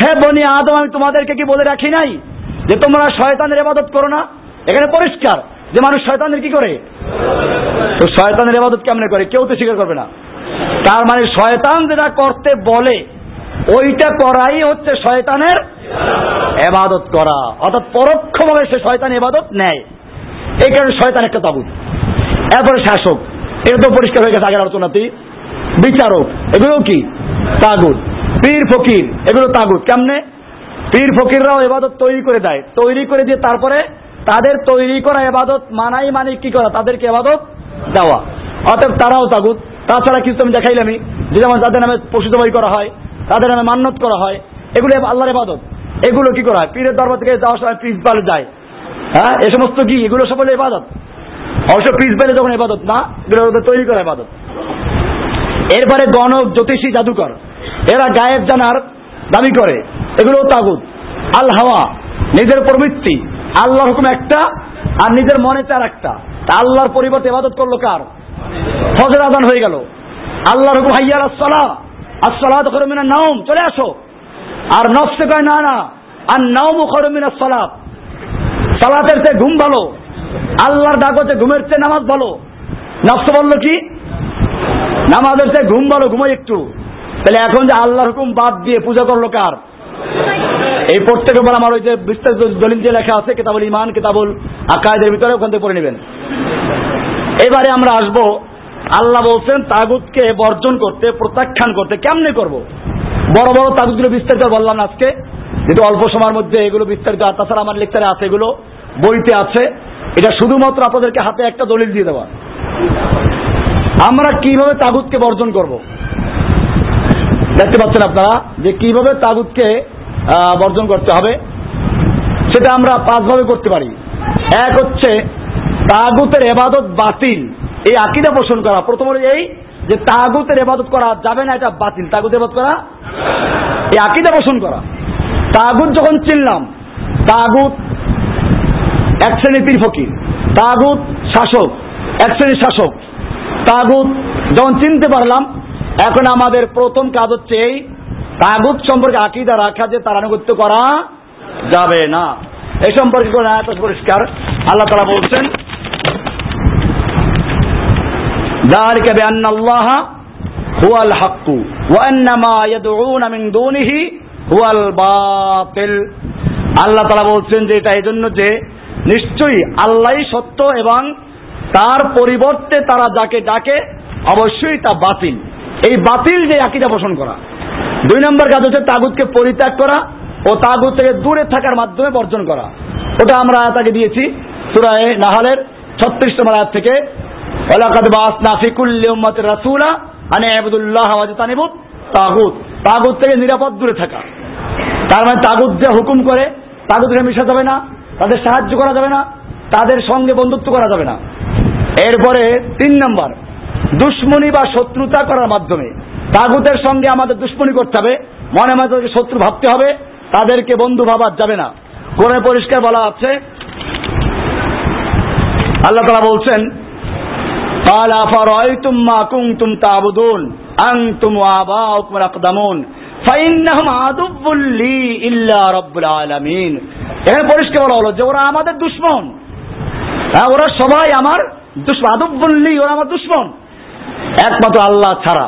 হে বনি আদম, আমি তোমাদেরকে কি বলে রাখি নাই? যে তোমরা শয়তানের ইবাদত করো না। এখানে পরিষ্কার যে মানুষ শয়তানের কি করে? তো শয়তানের ইবাদত কেমনে করে? কেউ তো স্বীকার করবে না। তার মানে শয়তান যেটা করতে বলে, ওইটা করাই হচ্ছে শয়তানের এবাদত করা। অর্থাৎ পরোক্ষভাবে সে শয়তান এবাদত নেয়। এই কারণে শয়তান একটা তাগুত এরপরে শাসক। এটা তো পরিষ্কার হয়ে গেছে আগের আলোচনাতেই। বিচারক। এগুলো কি? তাগুত। পীর ফকির। এগুলো তাগুত। কেমনে? পীর ফকিররাও এবাদত তৈরি করে দেয়। তৈরি করে দিয়ে তারপরে তাদের তৈরি করা এবাদত মানাই মানে কি করা? তাদেরকে এবাদত দেওয়া। অতএব তারাও তাগুত। তাছাড়া কিছু আমি দেখাইলামই। যে যেমন যাদের নামে পশু জবাই করা হয়, তাদের নামে মান্যত করা হয়, এগুলো আল্লাহর এবাদত এগুলো কি করা হয়? পীরের দরবার থেকে যাওয়ার সময় প্রিন্সিপাল যায়। হ্যাঁ? এ সমস্ত কি? এগুলো সকলে এবাদত অবশ্য প্রিন্সিপালে যখন এবাদত না? এগুলো তৈরি করা এবাদত এরপরে গণক জ্যোতিষী জাদুকর। এরা গায়েব জানার দাবি করে। এগুলো তাগুদ আল হাওয়া, নিজের প্রবৃত্তি। আল্লাহর হুকুম একটা, আর নিজের মনে চার একটা। তা আল্লাহর পরিবর্তে ইবাদত করল কার? ফজর আদান হয়ে গেল। আল্লাহর হুকুম হাইয়ার আসসালা আসসালা তো করমিনা নাওম, চলে আসো। আর নফসে কয়, না না আর নাওম করমিনা সালাত। সালাতের চেয়ে ঘুম ভালো। আল্লাহর ডাক হচ্ছে ঘুমের চেয়ে নামাজ ভালো। নফস বলল কি? নামাজের চেয়ে ঘুম ভালো, ঘুমাই একটু। তাহলে এখন যে আল্লাহর হুকুম বাদ দিয়ে পূজা করল কার? এই প্রত্যেকের পর আমার ওই যে বিস্তারিত দলিল যে লেখা আছে, কেতাবুল ইমান কেতাবুল আকায়দের ভিতরে, ওখান থেকে পড়ে নেবেন। এবারে আমরা আসব, আল্লাহ বলছেন তাগুতকে বর্জন করতে, প্রত্যাখ্যান করতে, কেমনে করব? বড় বড় তাগুতগুলো বিস্তারিত বললাম আজকে। যেহেতু অল্প সময়ের মধ্যে এগুলো বিস্তারিত, আর তাছাড়া আমার লেকচারে আছে এগুলো, বইতে আছে। এটা শুধুমাত্র আপনাদেরকে হাতে একটা দলিল দিয়ে দেওয়া। আমরা কীভাবে তাগুতকে বর্জন করব? দেখতে পাচ্ছেন আপনারা যে কীভাবে তাগুতকে বর্জন করতে হবে। সেটা আমরা পাঁচভাবে করতে পারি। এক হচ্ছে তাগুতের এবাদত বাতিল। এই আকিদা পোষণ করা। প্রথম এই যে তাগুতের এবাদত করা যাবে না, এটা বাতিল। তাগুত এবাদত করা? এই আকিদা পোষণ করা। তাগুত যখন চিনলাম, তাগুত এক শ্রেণি পীর ফকির, তাগুত শাসক, এক শ্রেণির শাসক। তাগুত যখন চিনতে পারলাম, এখন আমাদের প্রথম কাজ হচ্ছে এই তাগুত সম্পর্কে আকিদা রাখা যে তার আনুগত্য করা যাবে না এই সম্পর্কে কোন আয়াত পরিষ্কার আল্লাহ তারা বলছেন ذلك بأن الله هو الحق وأن ما يدعون من دونه هو الباطل আল্লাহ তারা বলছেন যে এটা এই জন্য যে নিশ্চয়ই আল্লাহই সত্য এবং তার পরিবর্তে তারা যাকে ডাকে অবশ্যই তা বাতিল এই বাতিল যে আকিদা পোষণ করা দুই নম্বর কাজ হচ্ছে তাগুতকে পরিত্যাগ করা ও তাগুত থেকে দূরে থাকার মাধ্যমে বর্জন করা। ওটা আমরা তাকে দিয়েছি, সুরায় নাহালের ছত্রিশ নম্বর আয়াত থেকে। ওলাকাদ বাস নাফিকুল্লি উম্মত রাসূলা আনে আবদুল্লাহ তানিবুত তাগুত। তাগুত থেকে নিরাপদ দূরে থাকা। তার মানে তাগুত যে হুকুম করে তাগুতকে মিশা যাবে না, তাদের সাহায্য করা যাবে না, তাদের সঙ্গে বন্ধুত্ব করা যাবে না। এরপরে তিন নম্বর, দুশ্মনী বা শত্রুতা করার মাধ্যমে। তাগুতের সঙ্গে আমাদের দুশ্মনী করতে হবে মনে মনে তাদেরকে শত্রু ভাবতে হবে তাদেরকে বন্ধু ভাবা যাবে না কোরআনে পরিষ্কার বলা আছে আল্লাহ তারা বলছেন قال أفرأيتم ما كنتم تعبدون أنتم وآباؤكم الأقدمون فإنهم عدو لي إلا رب العالمين এখানে পরিষ্কার বলা হলো যে ওরা আমাদের দুশ্মন হ্যাঁ ওরা সবাই আমার দুশ্মন আদুবুল্লি ওরা আমার দুশ্মন একমাত্র আল্লাহ ছাড়া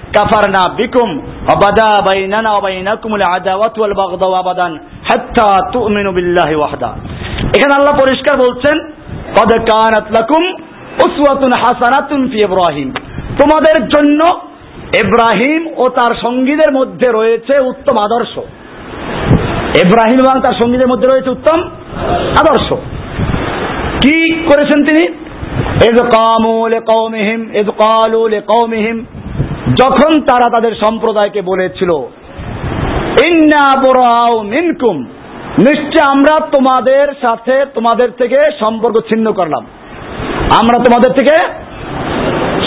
كفرنا بكم وبدا بيننا وبينكم العداوة والبغضاء أبدا حتى تؤمنوا بالله وحده এখানে আল্লাহ পরিষ্কার বলছেন قد كانت لكم أسوة حسنة في إبراهيم তোমাদের জন্য ইব্রাহিম ও তার সঙ্গীদের মধ্যে রয়েছে উত্তম আদর্শ ইব্রাহিম এবং তার সঙ্গীদের মধ্যে রয়েছে উত্তম আদর্শ কি করেছেন তিনি এজ কামুল কৌমিহিম এজ কালুল কৌমিহিম যখন তারা তাদের সম্প্রদায়কে বলেছিল মিনকুম। নিশ্চয় আমরা তোমাদের সাথে তোমাদের থেকে সম্পর্ক ছিন্ন করলাম। আমরা তোমাদের থেকে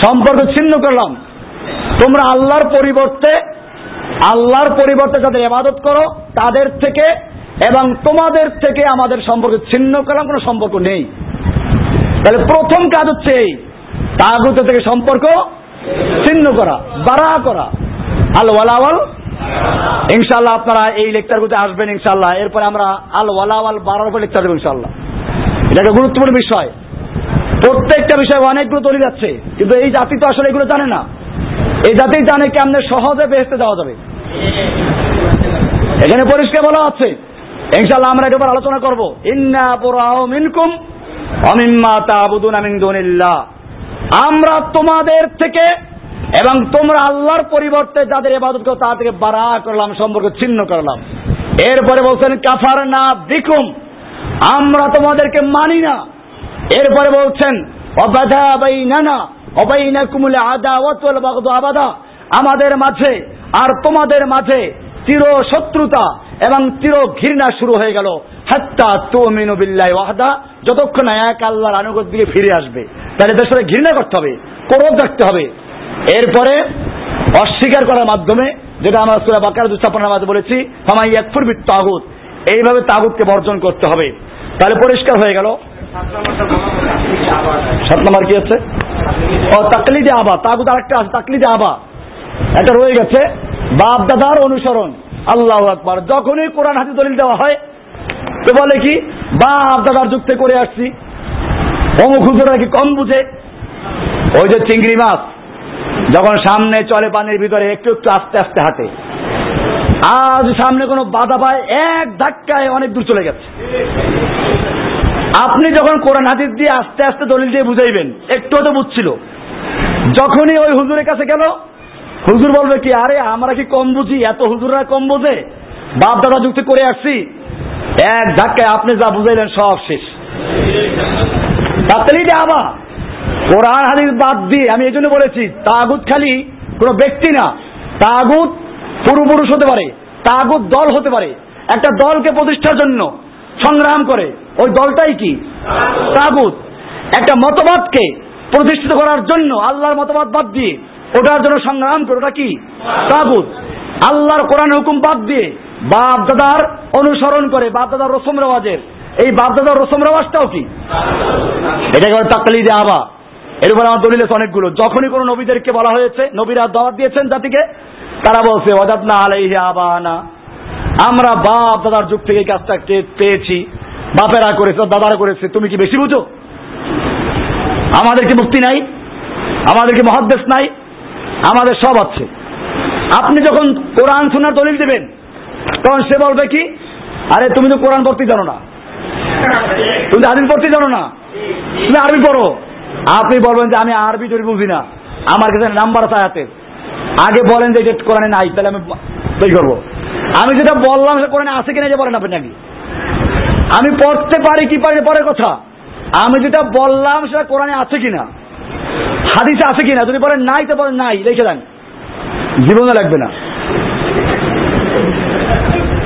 সম্পর্ক ছিন্ন করলাম। তোমরা আল্লাহর পরিবর্তে আল্লাহর পরিবর্তে যাদের ইবাদত করো, তাদের থেকে এবং তোমাদের থেকে আমাদের সম্পর্ক ছিন্ন করলাম, কোনো সম্পর্ক নেই। তাহলে প্রথম কাজ হচ্ছে এই তাগুত থেকে সম্পর্ক ছিন্ন করা, বাড়া করা। আল ওয়ালাওয়াল ইনশাল্লাহ আপনারা এই লেকচারগুলোতে আসবেন ইনশাল্লাহ এরপরে আমরা আল ওয়ালাওয়াল বাড়ার উপর লেকচার দেবো ইনশাল্লাহ এটা একটা গুরুত্বপূর্ণ বিষয়। প্রত্যেকটা বিষয় অনেকগুলো তৈরি যাচ্ছে কিন্তু এই জাতি তো আসলে এগুলো জানে না। এই জাতি জানে কেমনে সহজে বেহেস্তে যাওয়া যাবে। এখানে পরিষ্কার বলা আছে। ইনশাল্লাহ আমরা এটার আলোচনা করব। ইন্না মিনকুম, অমিম্মা তাবুদুন মিন দুনিল্লাহ। আমরা তোমাদের থেকে এবং তোমরা আল্লাহর পরিবর্তে যাদের এবাদত করো তা থেকে বাড়া করলাম, সম্পর্ক ছিন্ন করলাম। এরপরে বলছেন কাফার না বিকুম। আমরা তোমাদেরকে মানি না। এরপরে বলছেন ওয়াল বাগদা আবাদা। আমাদের মাঝে আর তোমাদের মাঝে চির শত্রুতা এবং চির ঘৃণা শুরু হয়ে গেল। হাত্তা তুমিনু বিল্লাহি ওয়াহদা, যতক্ষণ এক আল্লাহর আনুগত্য ফিরে আসবে, তাহলে এদের সাথে ঘৃণা করতে হবে ক্রোধ রাখতে হবে। এরপরে অস্বীকার করার মাধ্যমে, যেটা আমরা সুরা বাকার দুস্থাপনার মাঝে বলেছি হামাই একফুর বিত তাগুত এইভাবে তাগুতকে বর্জন করতে হবে। তাহলে পরিষ্কার হয়ে গেল। সাত নম্বর কি আছে? ও, তাকলিদে আবা, তাগুত আরেকটা আছে, তাকলিদে আবা। এটা রয়ে গেছে বাপ দাদার অনুসরণ। আল্লাহ আকবার, যখনই কোরআন হাতে দলিল দেওয়া হয় তো বলে কি, বাপ দাদার যুক্তে করে আসছি। অমুক হুজুরা কি কম বুঝে। ওই যে চিংড়ি মাছ, যখন সামনে চলে পানির ভিতরে, একটু একটু আস্তে আস্তে হাঁটে। আজ সামনে কোনো বাধা পায়, এক ধাক্কায় অনেক দূর চলে গেছে। আপনি যখন কোরআন হাদিস দিয়ে আস্তে আস্তে দলিল দিয়ে বুঝাইবেন একটু তো বুঝছিল। যখনই ওই হুজুরের কাছে গেল, হুজুর বলবে কি, আরে, আমরা কি কম বুঝি? এত হুজুররা কম বোঝে? বাপ দাদা যুক্তি করে আসছি এক ধাক্কায় আপনি যা বুঝাইলেন সব শেষ। তাড়াতাড়ি আবা কোরআন হাদিস বাদ দিয়ে আমি এই জন্য বলেছি, তাগুত খালি কোনো ব্যক্তি না। তাগুত পূর্বপুরুষ হতে পারে, তাগুত দল হতে পারে। একটা দলকে প্রতিষ্ঠার জন্য সংগ্রাম করে। ওই দলটাই কি? তাগুত। একটা মতবাদকে প্রতিষ্ঠিত করার জন্য আল্লাহর মতবাদ বাদ দিয়ে ওটার জন্য সংগ্রাম করে, ওটা কি? তাগুত। আল্লাহর কোরআন হুকুম বাদ দিয়ে বাপ দাদার অনুসরণ করে বাপ দাদার রসম রেওয়াজের। এই বাপ দাদার রসম রেওয়াজটাও কি? এটাকে তাকালি দিয়ে আবা। এর উপর আমার দলিল আছে অনেকগুলো। যখনই কোনো নবীদেরকে বলা হয়েছে, নবীরা দাওয়াত দিয়েছেন জাতিকে, তারা বলছে অজাত না আলাইহি আবানা। আমরা বাপ দাদার যুগ থেকে কাজটা পেয়েছি। বাপেরা করেছে, দাদারা করেছে। তুমি কি বেশি বুঝো? আমাদের কি মুক্তি নাই? আমাদের কি মহাদ্দেশ নাই? আমাদের সব আছে। আপনি যখন কোরআন শোনার দলিল দেবেন তখন সে বলবে কি? আরে, তুমি তো কোরআন পড়তে জানো না। তুমি তো হাদিস পড়তে জানো না। তুমি আরবি পড়ো। আপনি বলবেন যে আমি আরবি টরি বুঝি না। আমার কাছে নাম্বার আছে আয়াতের আগে বলেন যে এটা কোরআনে নাই, তাহলে আমি তৈরি করব। আমি যেটা বললাম, সেটা কোরআনে আছে কিনা যে বলেন আপনি নাকি আমি পড়তে পারি কি পারি পরের কথা। আমি যেটা বললাম, সেটা কোরআনে আছে কিনা। হাদিসে আছে কিনা। যদি বলেন নাই, তো বলেন নাই রেখে দেন। জীবনে লাগবে না।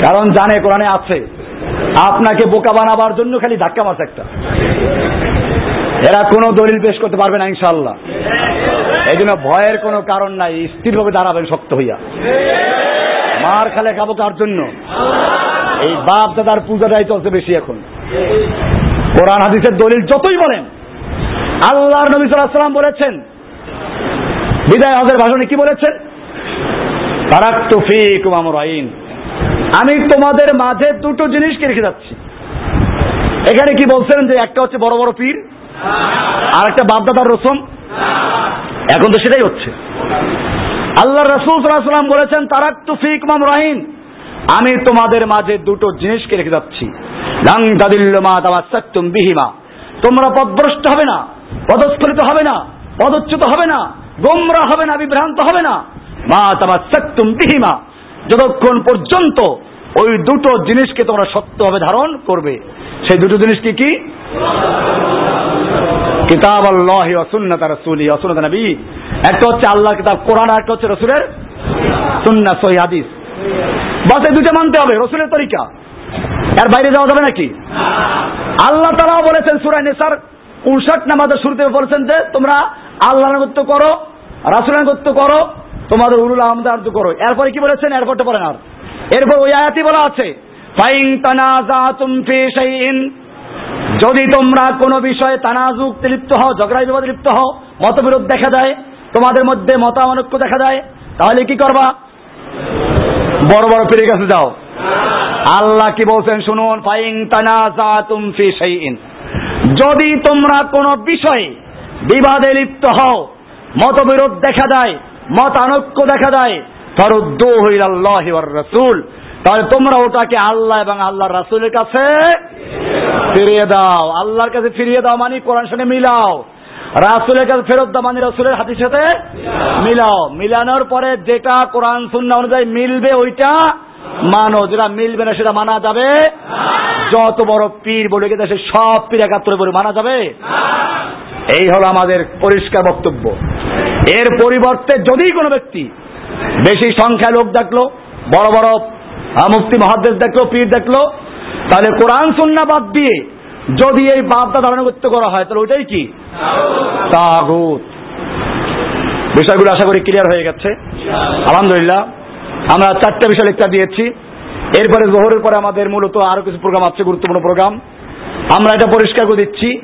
কারণ জানে, কোরআনে আছে। আপনাকে বোকা বানাবার জন্য খালি ধাক্কা মারছে একটা। এরা কোনো দলিল পেশ করতে পারবে না ইনশাল্লাহ এই জন্য ভয়ের কোনো কারণ নাই, স্থিরভাবে দাঁড়াবেন শক্ত হইয়া। মার খালে খাব কার জন্য? এই বাপ দাদার পূজাটাই চলছে বেশি এখন। কোরআন, হাদিসের দলিল যতই বলেন, আল্লাহর নবী সাল্লাম বলেছেন, বিদায় হজের ভাষণে কি বলেছেন? তারাক তফিক আইন আমি তোমাদের মাঝে দুটো জিনিসকে রেখে যাচ্ছি। এখানে কি বলছেন যে একটা হচ্ছে বড় বড় পীর, আর একটা বাপদাদার রসম এখন তো সেটাই হচ্ছে। আল্লাহ রসুল সাল্লাম বলেছেন তারাক তুফিক মাম রাহিন আমি তোমাদের মাঝে দুটো জিনিসকে রেখে যাচ্ছি। বিহিমা। তোমরা পদভ্রষ্ট হবে না পদস্খলিত হবে না, পদচ্যুত হবে না, গোমরা হবে না, বিভ্রান্ত হবে না। মা তামাসাক্তুম বিহিমা। যতক্ষণ পর্যন্ত ওই দুটো জিনিসকে তোমরা সত্যভাবে ধারণ করবে, সেই দুটো জিনিস কি কি? কিতাব আল্লাহ অসুন্নত রসুলি অসুন্নত নবী। একটা হচ্ছে আল্লাহ কিতাব কোরআন একটা হচ্ছে রসুলের সুন্না সহি হাদিস। বাস এই দুটো মানতে হবে, রসুলের তরিকা। এর বাইরে যাওয়া যাবে নাকি? আল্লাহ তারাও বলেছেন সুরাই নেসার উনষাট নামাজের শুরুতে বলেছেন যে, তোমরা আল্লাহ করো, রাসুলের করো তোমাদের উরুল আহমদ করো। এরপরে কি বলেছেন? এরপরটা বলেন আর। এরপর ওই আয়াতি বলা আছে, ফাইন তানাজাতুম ফি শাইইন। যদি তোমরা কোনো বিষয়ে তানাজুক লিপ্ত হও ঝগড়া বিবাদ লিপ্ত হও, মতবিরোধ দেখা যায় তোমাদের মধ্যে মতামনক্য দেখা যায় তাহলে কি করবা? বড় বড় পীরের কাছে যাও। আল্লাহ কি বলছেন শুনুন, ফাইন তানাজাতুম ফি শাইইন। যদি তোমরা কোনো বিষয়ে বিবাদে লিপ্ত হও, মতবিরোধ দেখা যায় মতানক্য দেখা আল্লাহ রসুল। তাহলে তোমরা ওটাকে আল্লাহ এবং আল্লাহ রাসুলের কাছে ফিরিয়ে দাও। আল্লাহর কাছে ফিরিয়ে দাও মানে কোরআন সঙ্গে মিলাও। রাসুলের কাছে ফেরত দাও মানে রাসুলের হাতির সাথে মিলাও। মিলানোর পরে যেটা কোরআন শূন্য অনুযায়ী মিলবে ওইটা মানো। যেটা মিলবে না সেটা মানা যাবে যত বড় পীর বলে গেছে সব পীর একাত্তরে বলে মানা যাবে এই হলো আমাদের পরিষ্কার বক্তব্য। এর পরিবর্তে যদি কোনো ব্যক্তি বেশি সংখ্যায় লোক দেখল, বড় বড় মুফতি মহাদেশ দেখল, পীর দেখল, তাহলে কোরআন সুন্না বাদ দিয়ে যদি এই ধারণ করতে করা হয়, তাহলে ওইটাই কি? তাগুত। বিষয়গুলো আশা করি ক্লিয়ার হয়ে গেছে। আলহামদুলিল্লাহ, আমরা চারটা বিষয় লেকচার দিয়েছি। এরপরে জোহরের পরে আমাদের মূলত আরও কিছু প্রোগ্রাম আছে, গুরুত্বপূর্ণ প্রোগ্রাম আমরা এটা পরিষ্কার করে দিচ্ছি।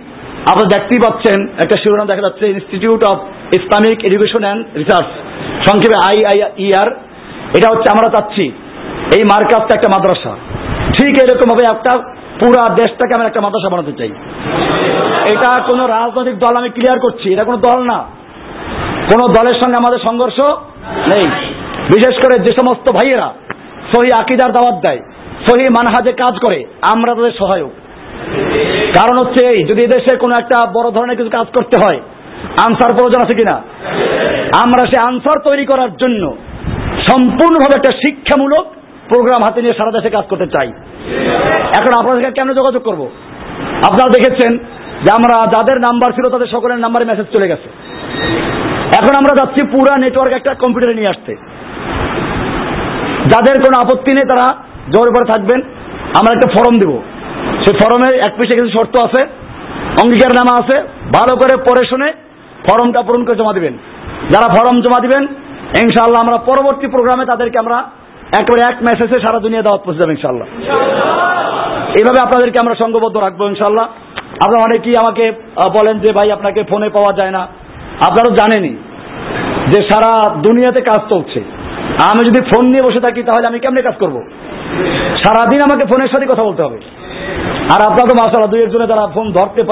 আপনারা দেখতেই পাচ্ছেন একটা শিরোনাম দেখা যাচ্ছে institute of Islamic education and research সংক্ষেপে আই আই ইআর এটা হচ্ছে আমরা চাচ্ছি, এই মার্কাজটা একটা মাদ্রাসা। ঠিক এরকম ভাবে একটা পুরা দেশটাকে আমরা একটা মাদ্রাসা বানাতে চাই। এটা কোন রাজনৈতিক দল আমি ক্লিয়ার করছি, এটা কোনো দল না। কোন দলের সঙ্গে আমাদের সংঘর্ষ নেই। বিশেষ করে যে সমস্ত ভাইয়েরা সহি আকিদার দাওয়াত দেয়, সহি মানহাজে কাজ করে, আমরা তাদের সহায়ক। কারণ হচ্ছে এই, যদি দেশে কোনো একটা বড় ধরনের কিছু কাজ করতে হয়, আনসার প্রয়োজন আছে কিনা? আমরা সে আনসার তৈরি করার জন্য সম্পূর্ণভাবে একটা শিক্ষামূলক প্রোগ্রাম হাতে নিয়ে সারা দেশে কাজ করতে চাই। এখন আপনাদেরকে কেন যোগাযোগ করব? আপনারা দেখেছেন যে আমরা যাদের নাম্বার ছিল তাদের সকলের নাম্বারে মেসেজ চলে গেছে। এখন আমরা যাচ্ছি পুরা নেটওয়ার্ক একটা কম্পিউটারে নিয়ে আসতে। যাদের কোনো আপত্তি নেই তারা জোর করে থাকবেন, আমরা একটা ফর্ম দেব। সেই ফর্মে এক পিসে কিছু শর্ত আছে, অঙ্গীকার নামা আছে, ভালো করে পড়ে শুনে ফর্মটা পূরণ করে জমা দিবেন। যারা ফর্ম জমা দিবেন, ইনশাআল্লাহ আমরা পরবর্তী প্রোগ্রামে তাদেরকে আমরা একবারে এক মেসেজে সারা দুনিয়া দাওয়াত পৌঁছে যাবে ইনশাল্লাহ এইভাবে আপনাদেরকে আমরা সঙ্গবদ্ধ রাখব ইনশাল্লাহ আপনারা অনেকেই আমাকে বলেন যে, ভাই, আপনাকে ফোনে পাওয়া যায় না। আপনারা জানেনই যে সারা দুনিয়াতে কাজ চলছে। আমি যদি ফোন নিয়ে বসে থাকি, তাহলে আমি কেমনে কাজ করব? সারাদিন আমাকে ফোনের সাথে কথা বলতে হবে। আর আপনার তো মাসালা দুই একজনে যারা ফোন ধরতে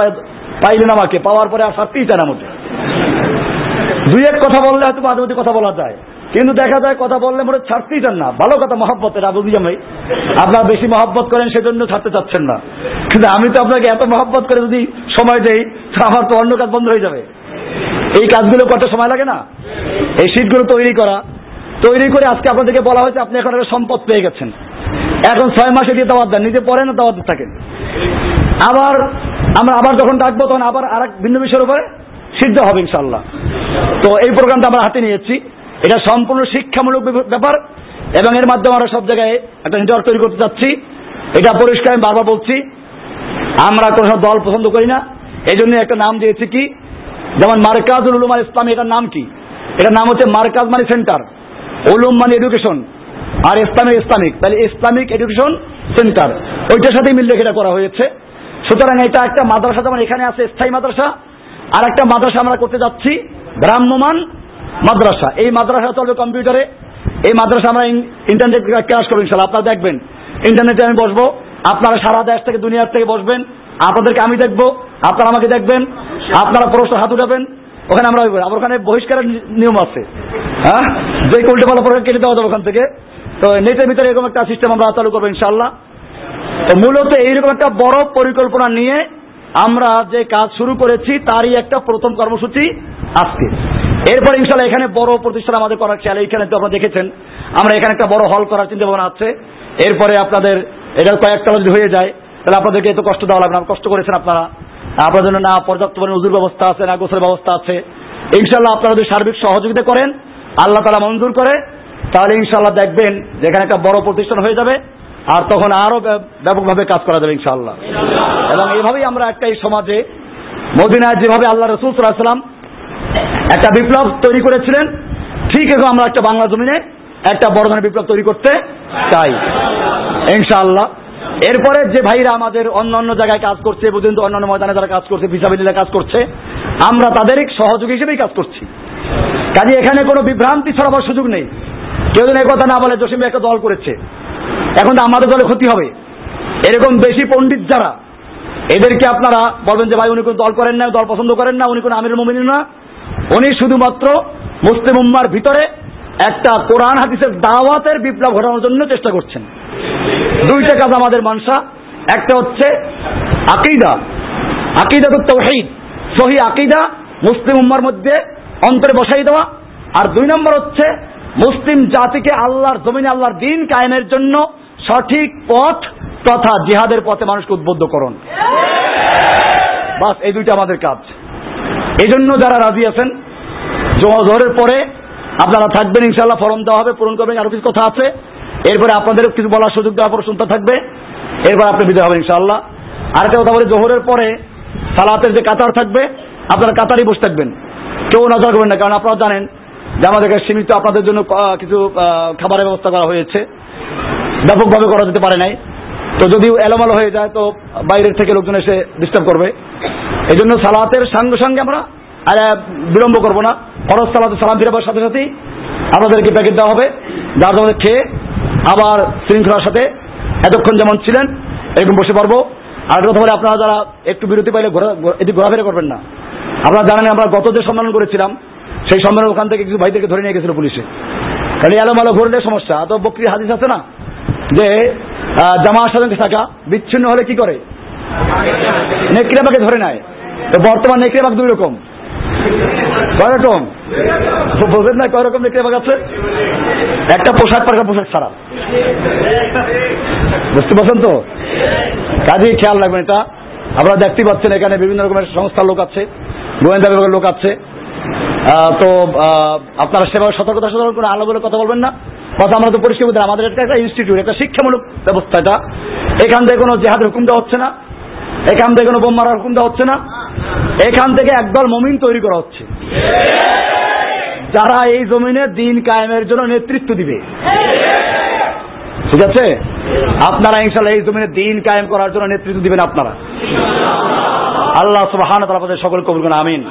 পাইলেন আমাকে, পাওয়ার পরে আর সারতেই চায় না মোটে। দুই এক কথা বললে হয়তো মাঝে মধ্যে কথা বলা যায়। কিন্তু দেখা যায় কথা বললে হয় ছাড়তেই চান না। ভালো কথা, মহব্বত, এটা বুঝি ভাই আপনারা বেশি মহব্বত করেন সেজন্য ছাড়তে চাচ্ছেন না। কিন্তু আমি তো আপনাকে এত মহব্বত করে যদি সময় দেই, তো আমার তো অন্য কাজ বন্ধ হয়ে যাবে। এই কাজগুলো কত সময় লাগে না? এই সিটগুলো তৈরি করা। তৈরি করে আজকে আপনাদেরকে বলা হয়েছে, আপনি এখন একটা সম্পদ পেয়ে গেছেন। এখন ছয় মাসে দিয়ে দাওয়াত দেন, নিজে পড়েন না দাওয়াত থাকেন। আবার আমরা আবার যখন ডাকবো, তখন আবার আর এক ভিন্ন বিষয়ের উপরে সিদ্ধ হবে ইনশাল্লাহ তো এই প্রোগ্রামটা আমরা হাতে নিয়েছি। এটা সম্পূর্ণ শিক্ষামূলক ব্যাপার এবং এর মাধ্যমে আমরা সব জায়গায় একটা নেটওয়ার্ক তৈরি করতে চাচ্ছি। এটা পরিষ্কার আমি বারবার বলছি। আমরা কোনো দল পছন্দ করি না। এই জন্য একটা নাম দিয়েছি কি? যেমন মার্কাজুল উলুম আল ইসলামী, এটার নাম কি? এটার নাম হচ্ছে মার্কাজ মানে সেন্টার। উলুম মানে এডুকেশন। আর ইসলামিক ইসলামিক। তাহলে ইসলামিক এডুকেশন সেন্টার। ওইটার সাথে মিল রেখে করা হয়েছে। সুতরাং এটা একটা মাদ্রাসা, যেমন এখানে আছে স্থায়ী মাদ্রাসা। আর একটা মাদ্রাসা আমরা করতে যাচ্ছি ভ্রাম্যমান মাদ্রাসা। এই মাদ্রাসা চলবে কম্পিউটারে। এই মাদ্রাসা আমরা ইন্টারনেট ক্লাস করব ইনশাল্লাহ আপনারা দেখবেন ইন্টারনেটে আমি বসবো। আপনারা সারা দেশ থেকে, দুনিয়ার থেকে বসবেন। আপনাদেরকে আমি দেখব। আপনারা আমাকে দেখবেন। আপনারা প্রশ্ন হাত উঠাবেন। ওখানে আমরা। আবার ওখানে বহিষ্কারের নিয়ম আছে। হ্যাঁ? যে উল্টে প্রশ্ন কেটে দেওয়া যাবে ওখান থেকে। তো নেটের ভিতরে এরকম একটা সিস্টেম আমরা চালু করব ইনশাল্লাহ তো মূলত এইরকম একটা বড় পরিকল্পনা নিয়ে আমরা যে কাজ শুরু করেছি, তারই একটা প্রথম কর্মসূচি আজকে। এরপর ইনশাল্লাহ এখানে বড় প্রতিষ্ঠান আমাদের করার খেয়াল, এইখানে তো আপনারা দেখেছেন। আমরা এখানে একটা বড় হল করার চিন্তা ভাবনা আছে। এরপরে আপনাদের এটা কয়েকটা যদি হয়ে যায়, তাহলে আপনাদেরকে এত কষ্ট দেওয়া লাগবে না। কষ্ট করেছেন আপনারা। আপনাদের জন্য না পর্যাপ্ত পরিমাণ উজুর ব্যবস্থা আছে, না গোসলের ব্যবস্থা আছে। ইনশাল্লাহ আপনারা যদি সার্বিক সহযোগিতা করেন, আল্লাহ তালা মঞ্জুর করে। তাহলে ইনশাল্লাহ দেখবেন যেখানে একটা বড় প্রতিষ্ঠান হয়ে যাবে, আর তখন আরও ব্যাপকভাবে কাজ করা যাবে ইনশাআল্লাহ। এবং এইভাবেই আমরা একটা এই সমাজে, মদিনায় যেভাবে আল্লাহ রসুল সাল্লাম একটা বিপ্লব তৈরি করেছিলেন, ঠিক এরকম আমরা একটা বাংলা জমিনে একটা বড় ধরনের বিপ্লব তৈরি করতে চাই, ইনশাআল্লাহ। এরপরে যে ভাইরা আমাদের অন্য অন্য জায়গায় কাজ করছে পর্যন্ত অন্য অন্য ময়দানে যারা কাজ করছে ভিসাবিল্লা কাজ করছে, আমরা তাদের সহযোগী হিসেবেই কাজ করছি। কাজে এখানে কোনো বিভ্রান্তি ছড়াবার সুযোগ নেই। কেউ যেন কথা না বলে জসিম একটা দল করেছে। এখন তো আমাদের দলে ক্ষতি হবে। এরকম বেশি পণ্ডিত যারা, এদেরকে আপনারা বলবেন যে, ভাই, উনি কোন দল করেন না, দল পছন্দ করেন না, উনি কোন আমির মোমিন না। উনি শুধুমাত্র মুসলিম উম্মার ভিতরে একটা কোরআন হাদিসের দাওয়াতের বিপ্লব ঘটানোর জন্য চেষ্টা করছেন। দুইটা কাজ আমাদের মানসা। একটা হচ্ছে আকিদা। আকিদা তো তৌহিদ সহি আকিদা মুসলিম উম্মার মধ্যে অন্তরে বসাই দেওয়া। আর দুই নম্বর হচ্ছে মুসলিম জাতিকে আল্লাহর জমিনে, আল্লাহর দিন কায়েমের জন্য সঠিক পথ তথা জিহাদের পথে মানুষকে উদ্বুদ্ধ করুন। বাস, এই দুইটা আমাদের কাজ। এই জন্য যারা রাজি আছেন জোহরের পরে আপনারা থাকবেন ইনশাল্লাহ ফরম দেওয়া হবে, পূরণ করবেন, আরও কিছু কথা আছে। এরপরে আপনাদের কিছু বলার সুযোগ দেওয়ার পর শুনতে থাকবে। এরপর আপনি বিদায় হবেন ইনশাল্লাহ আরেকটা কথা বলে, জোহরের পরে সালাতের যে কাতার থাকবে, আপনারা কাতারই বসে থাকবেন। কেউ নজর করবেন না, কারণ আপনারা জানেন যে আমাদের কাছে সীমিত আপনাদের জন্য কিছু খাবারের ব্যবস্থা করা হয়েছে। ব্যাপকভাবে করা যেতে পারে নাই। তো যদি এলোমেলো হয়ে যায়, তো বাইরের থেকে লোকজন এসে ডিস্টার্ব করবে। এই জন্য সালাতের সঙ্গে সঙ্গে আমরা আর বিলম্ব করব না। খরচ সালাতে সালাম ফিরাবার সাথে সাথেই আপনাদেরকে প্যাকেট দেওয়া হবে। যার জন্য খেয়ে আবার শৃঙ্খলার সাথে এতক্ষণ যেমন ছিলেন, এরকম বসে পারব আর কথা বলে আপনারা যারা একটু বিরতি পাইলে ঘোরা- ঘোরাফেরা করবেন না। আপনারা জানেন আমরা গত যে সম্মেলন করেছিলাম সেই সম্মেলন ওখান থেকে কিছু ভাইদেরকে ধরে নিয়ে গেছিল পুলিশে। কারণ খালি এলোমালো ঘুরলে সমস্যা তো বকরি হাদিস আছে না? যে জামার সাথে থাকা, বিচ্ছিন্ন হলে কি করে? নেকড়েবাকে ধরে নেয়। তো বর্তমান নেকড়েবাগ দুই রকম। কয় রকম? বোঝেন না কয় রকম নেকড়েবাগ আছে? একটা পোশাক পোশাক ছাড়া। বুঝতে পারছেন তো? কাজেই খেয়াল রাখবেন এটা। আপনারা দেখতেই পাচ্ছেন এখানে বিভিন্ন রকমের সংস্থার লোক আছে, গোয়েন্দা বিভাগের লোক আছে। তো আপনারা সেভাবে সতর্কতা সতর্ক করে আলো বলে কথা বলবেন না। কথা আমরা তো আমাদের একটা একটা ইনস্টিটিউট একটা শিক্ষামূলক ব্যবস্থা এটা। এখান থেকে কোনো জেহাদের হুকুম দেওয়া হচ্ছে না। এখান থেকে কোনো বোম মারার হুকুম দেওয়া হচ্ছে না। এখান থেকে একদল মমিন তৈরি করা হচ্ছে। যারা এই জমিনে দিন কায়েমের জন্য নেতৃত্ব দিবে। ঠিক আছে? আপনারা ইনশাল্লাহ এই জমিনে দিন কায়েম করার জন্য নেতৃত্ব দিবেন আপনারা। আল্লাহ আপনাদের সকল কবুল আমিন।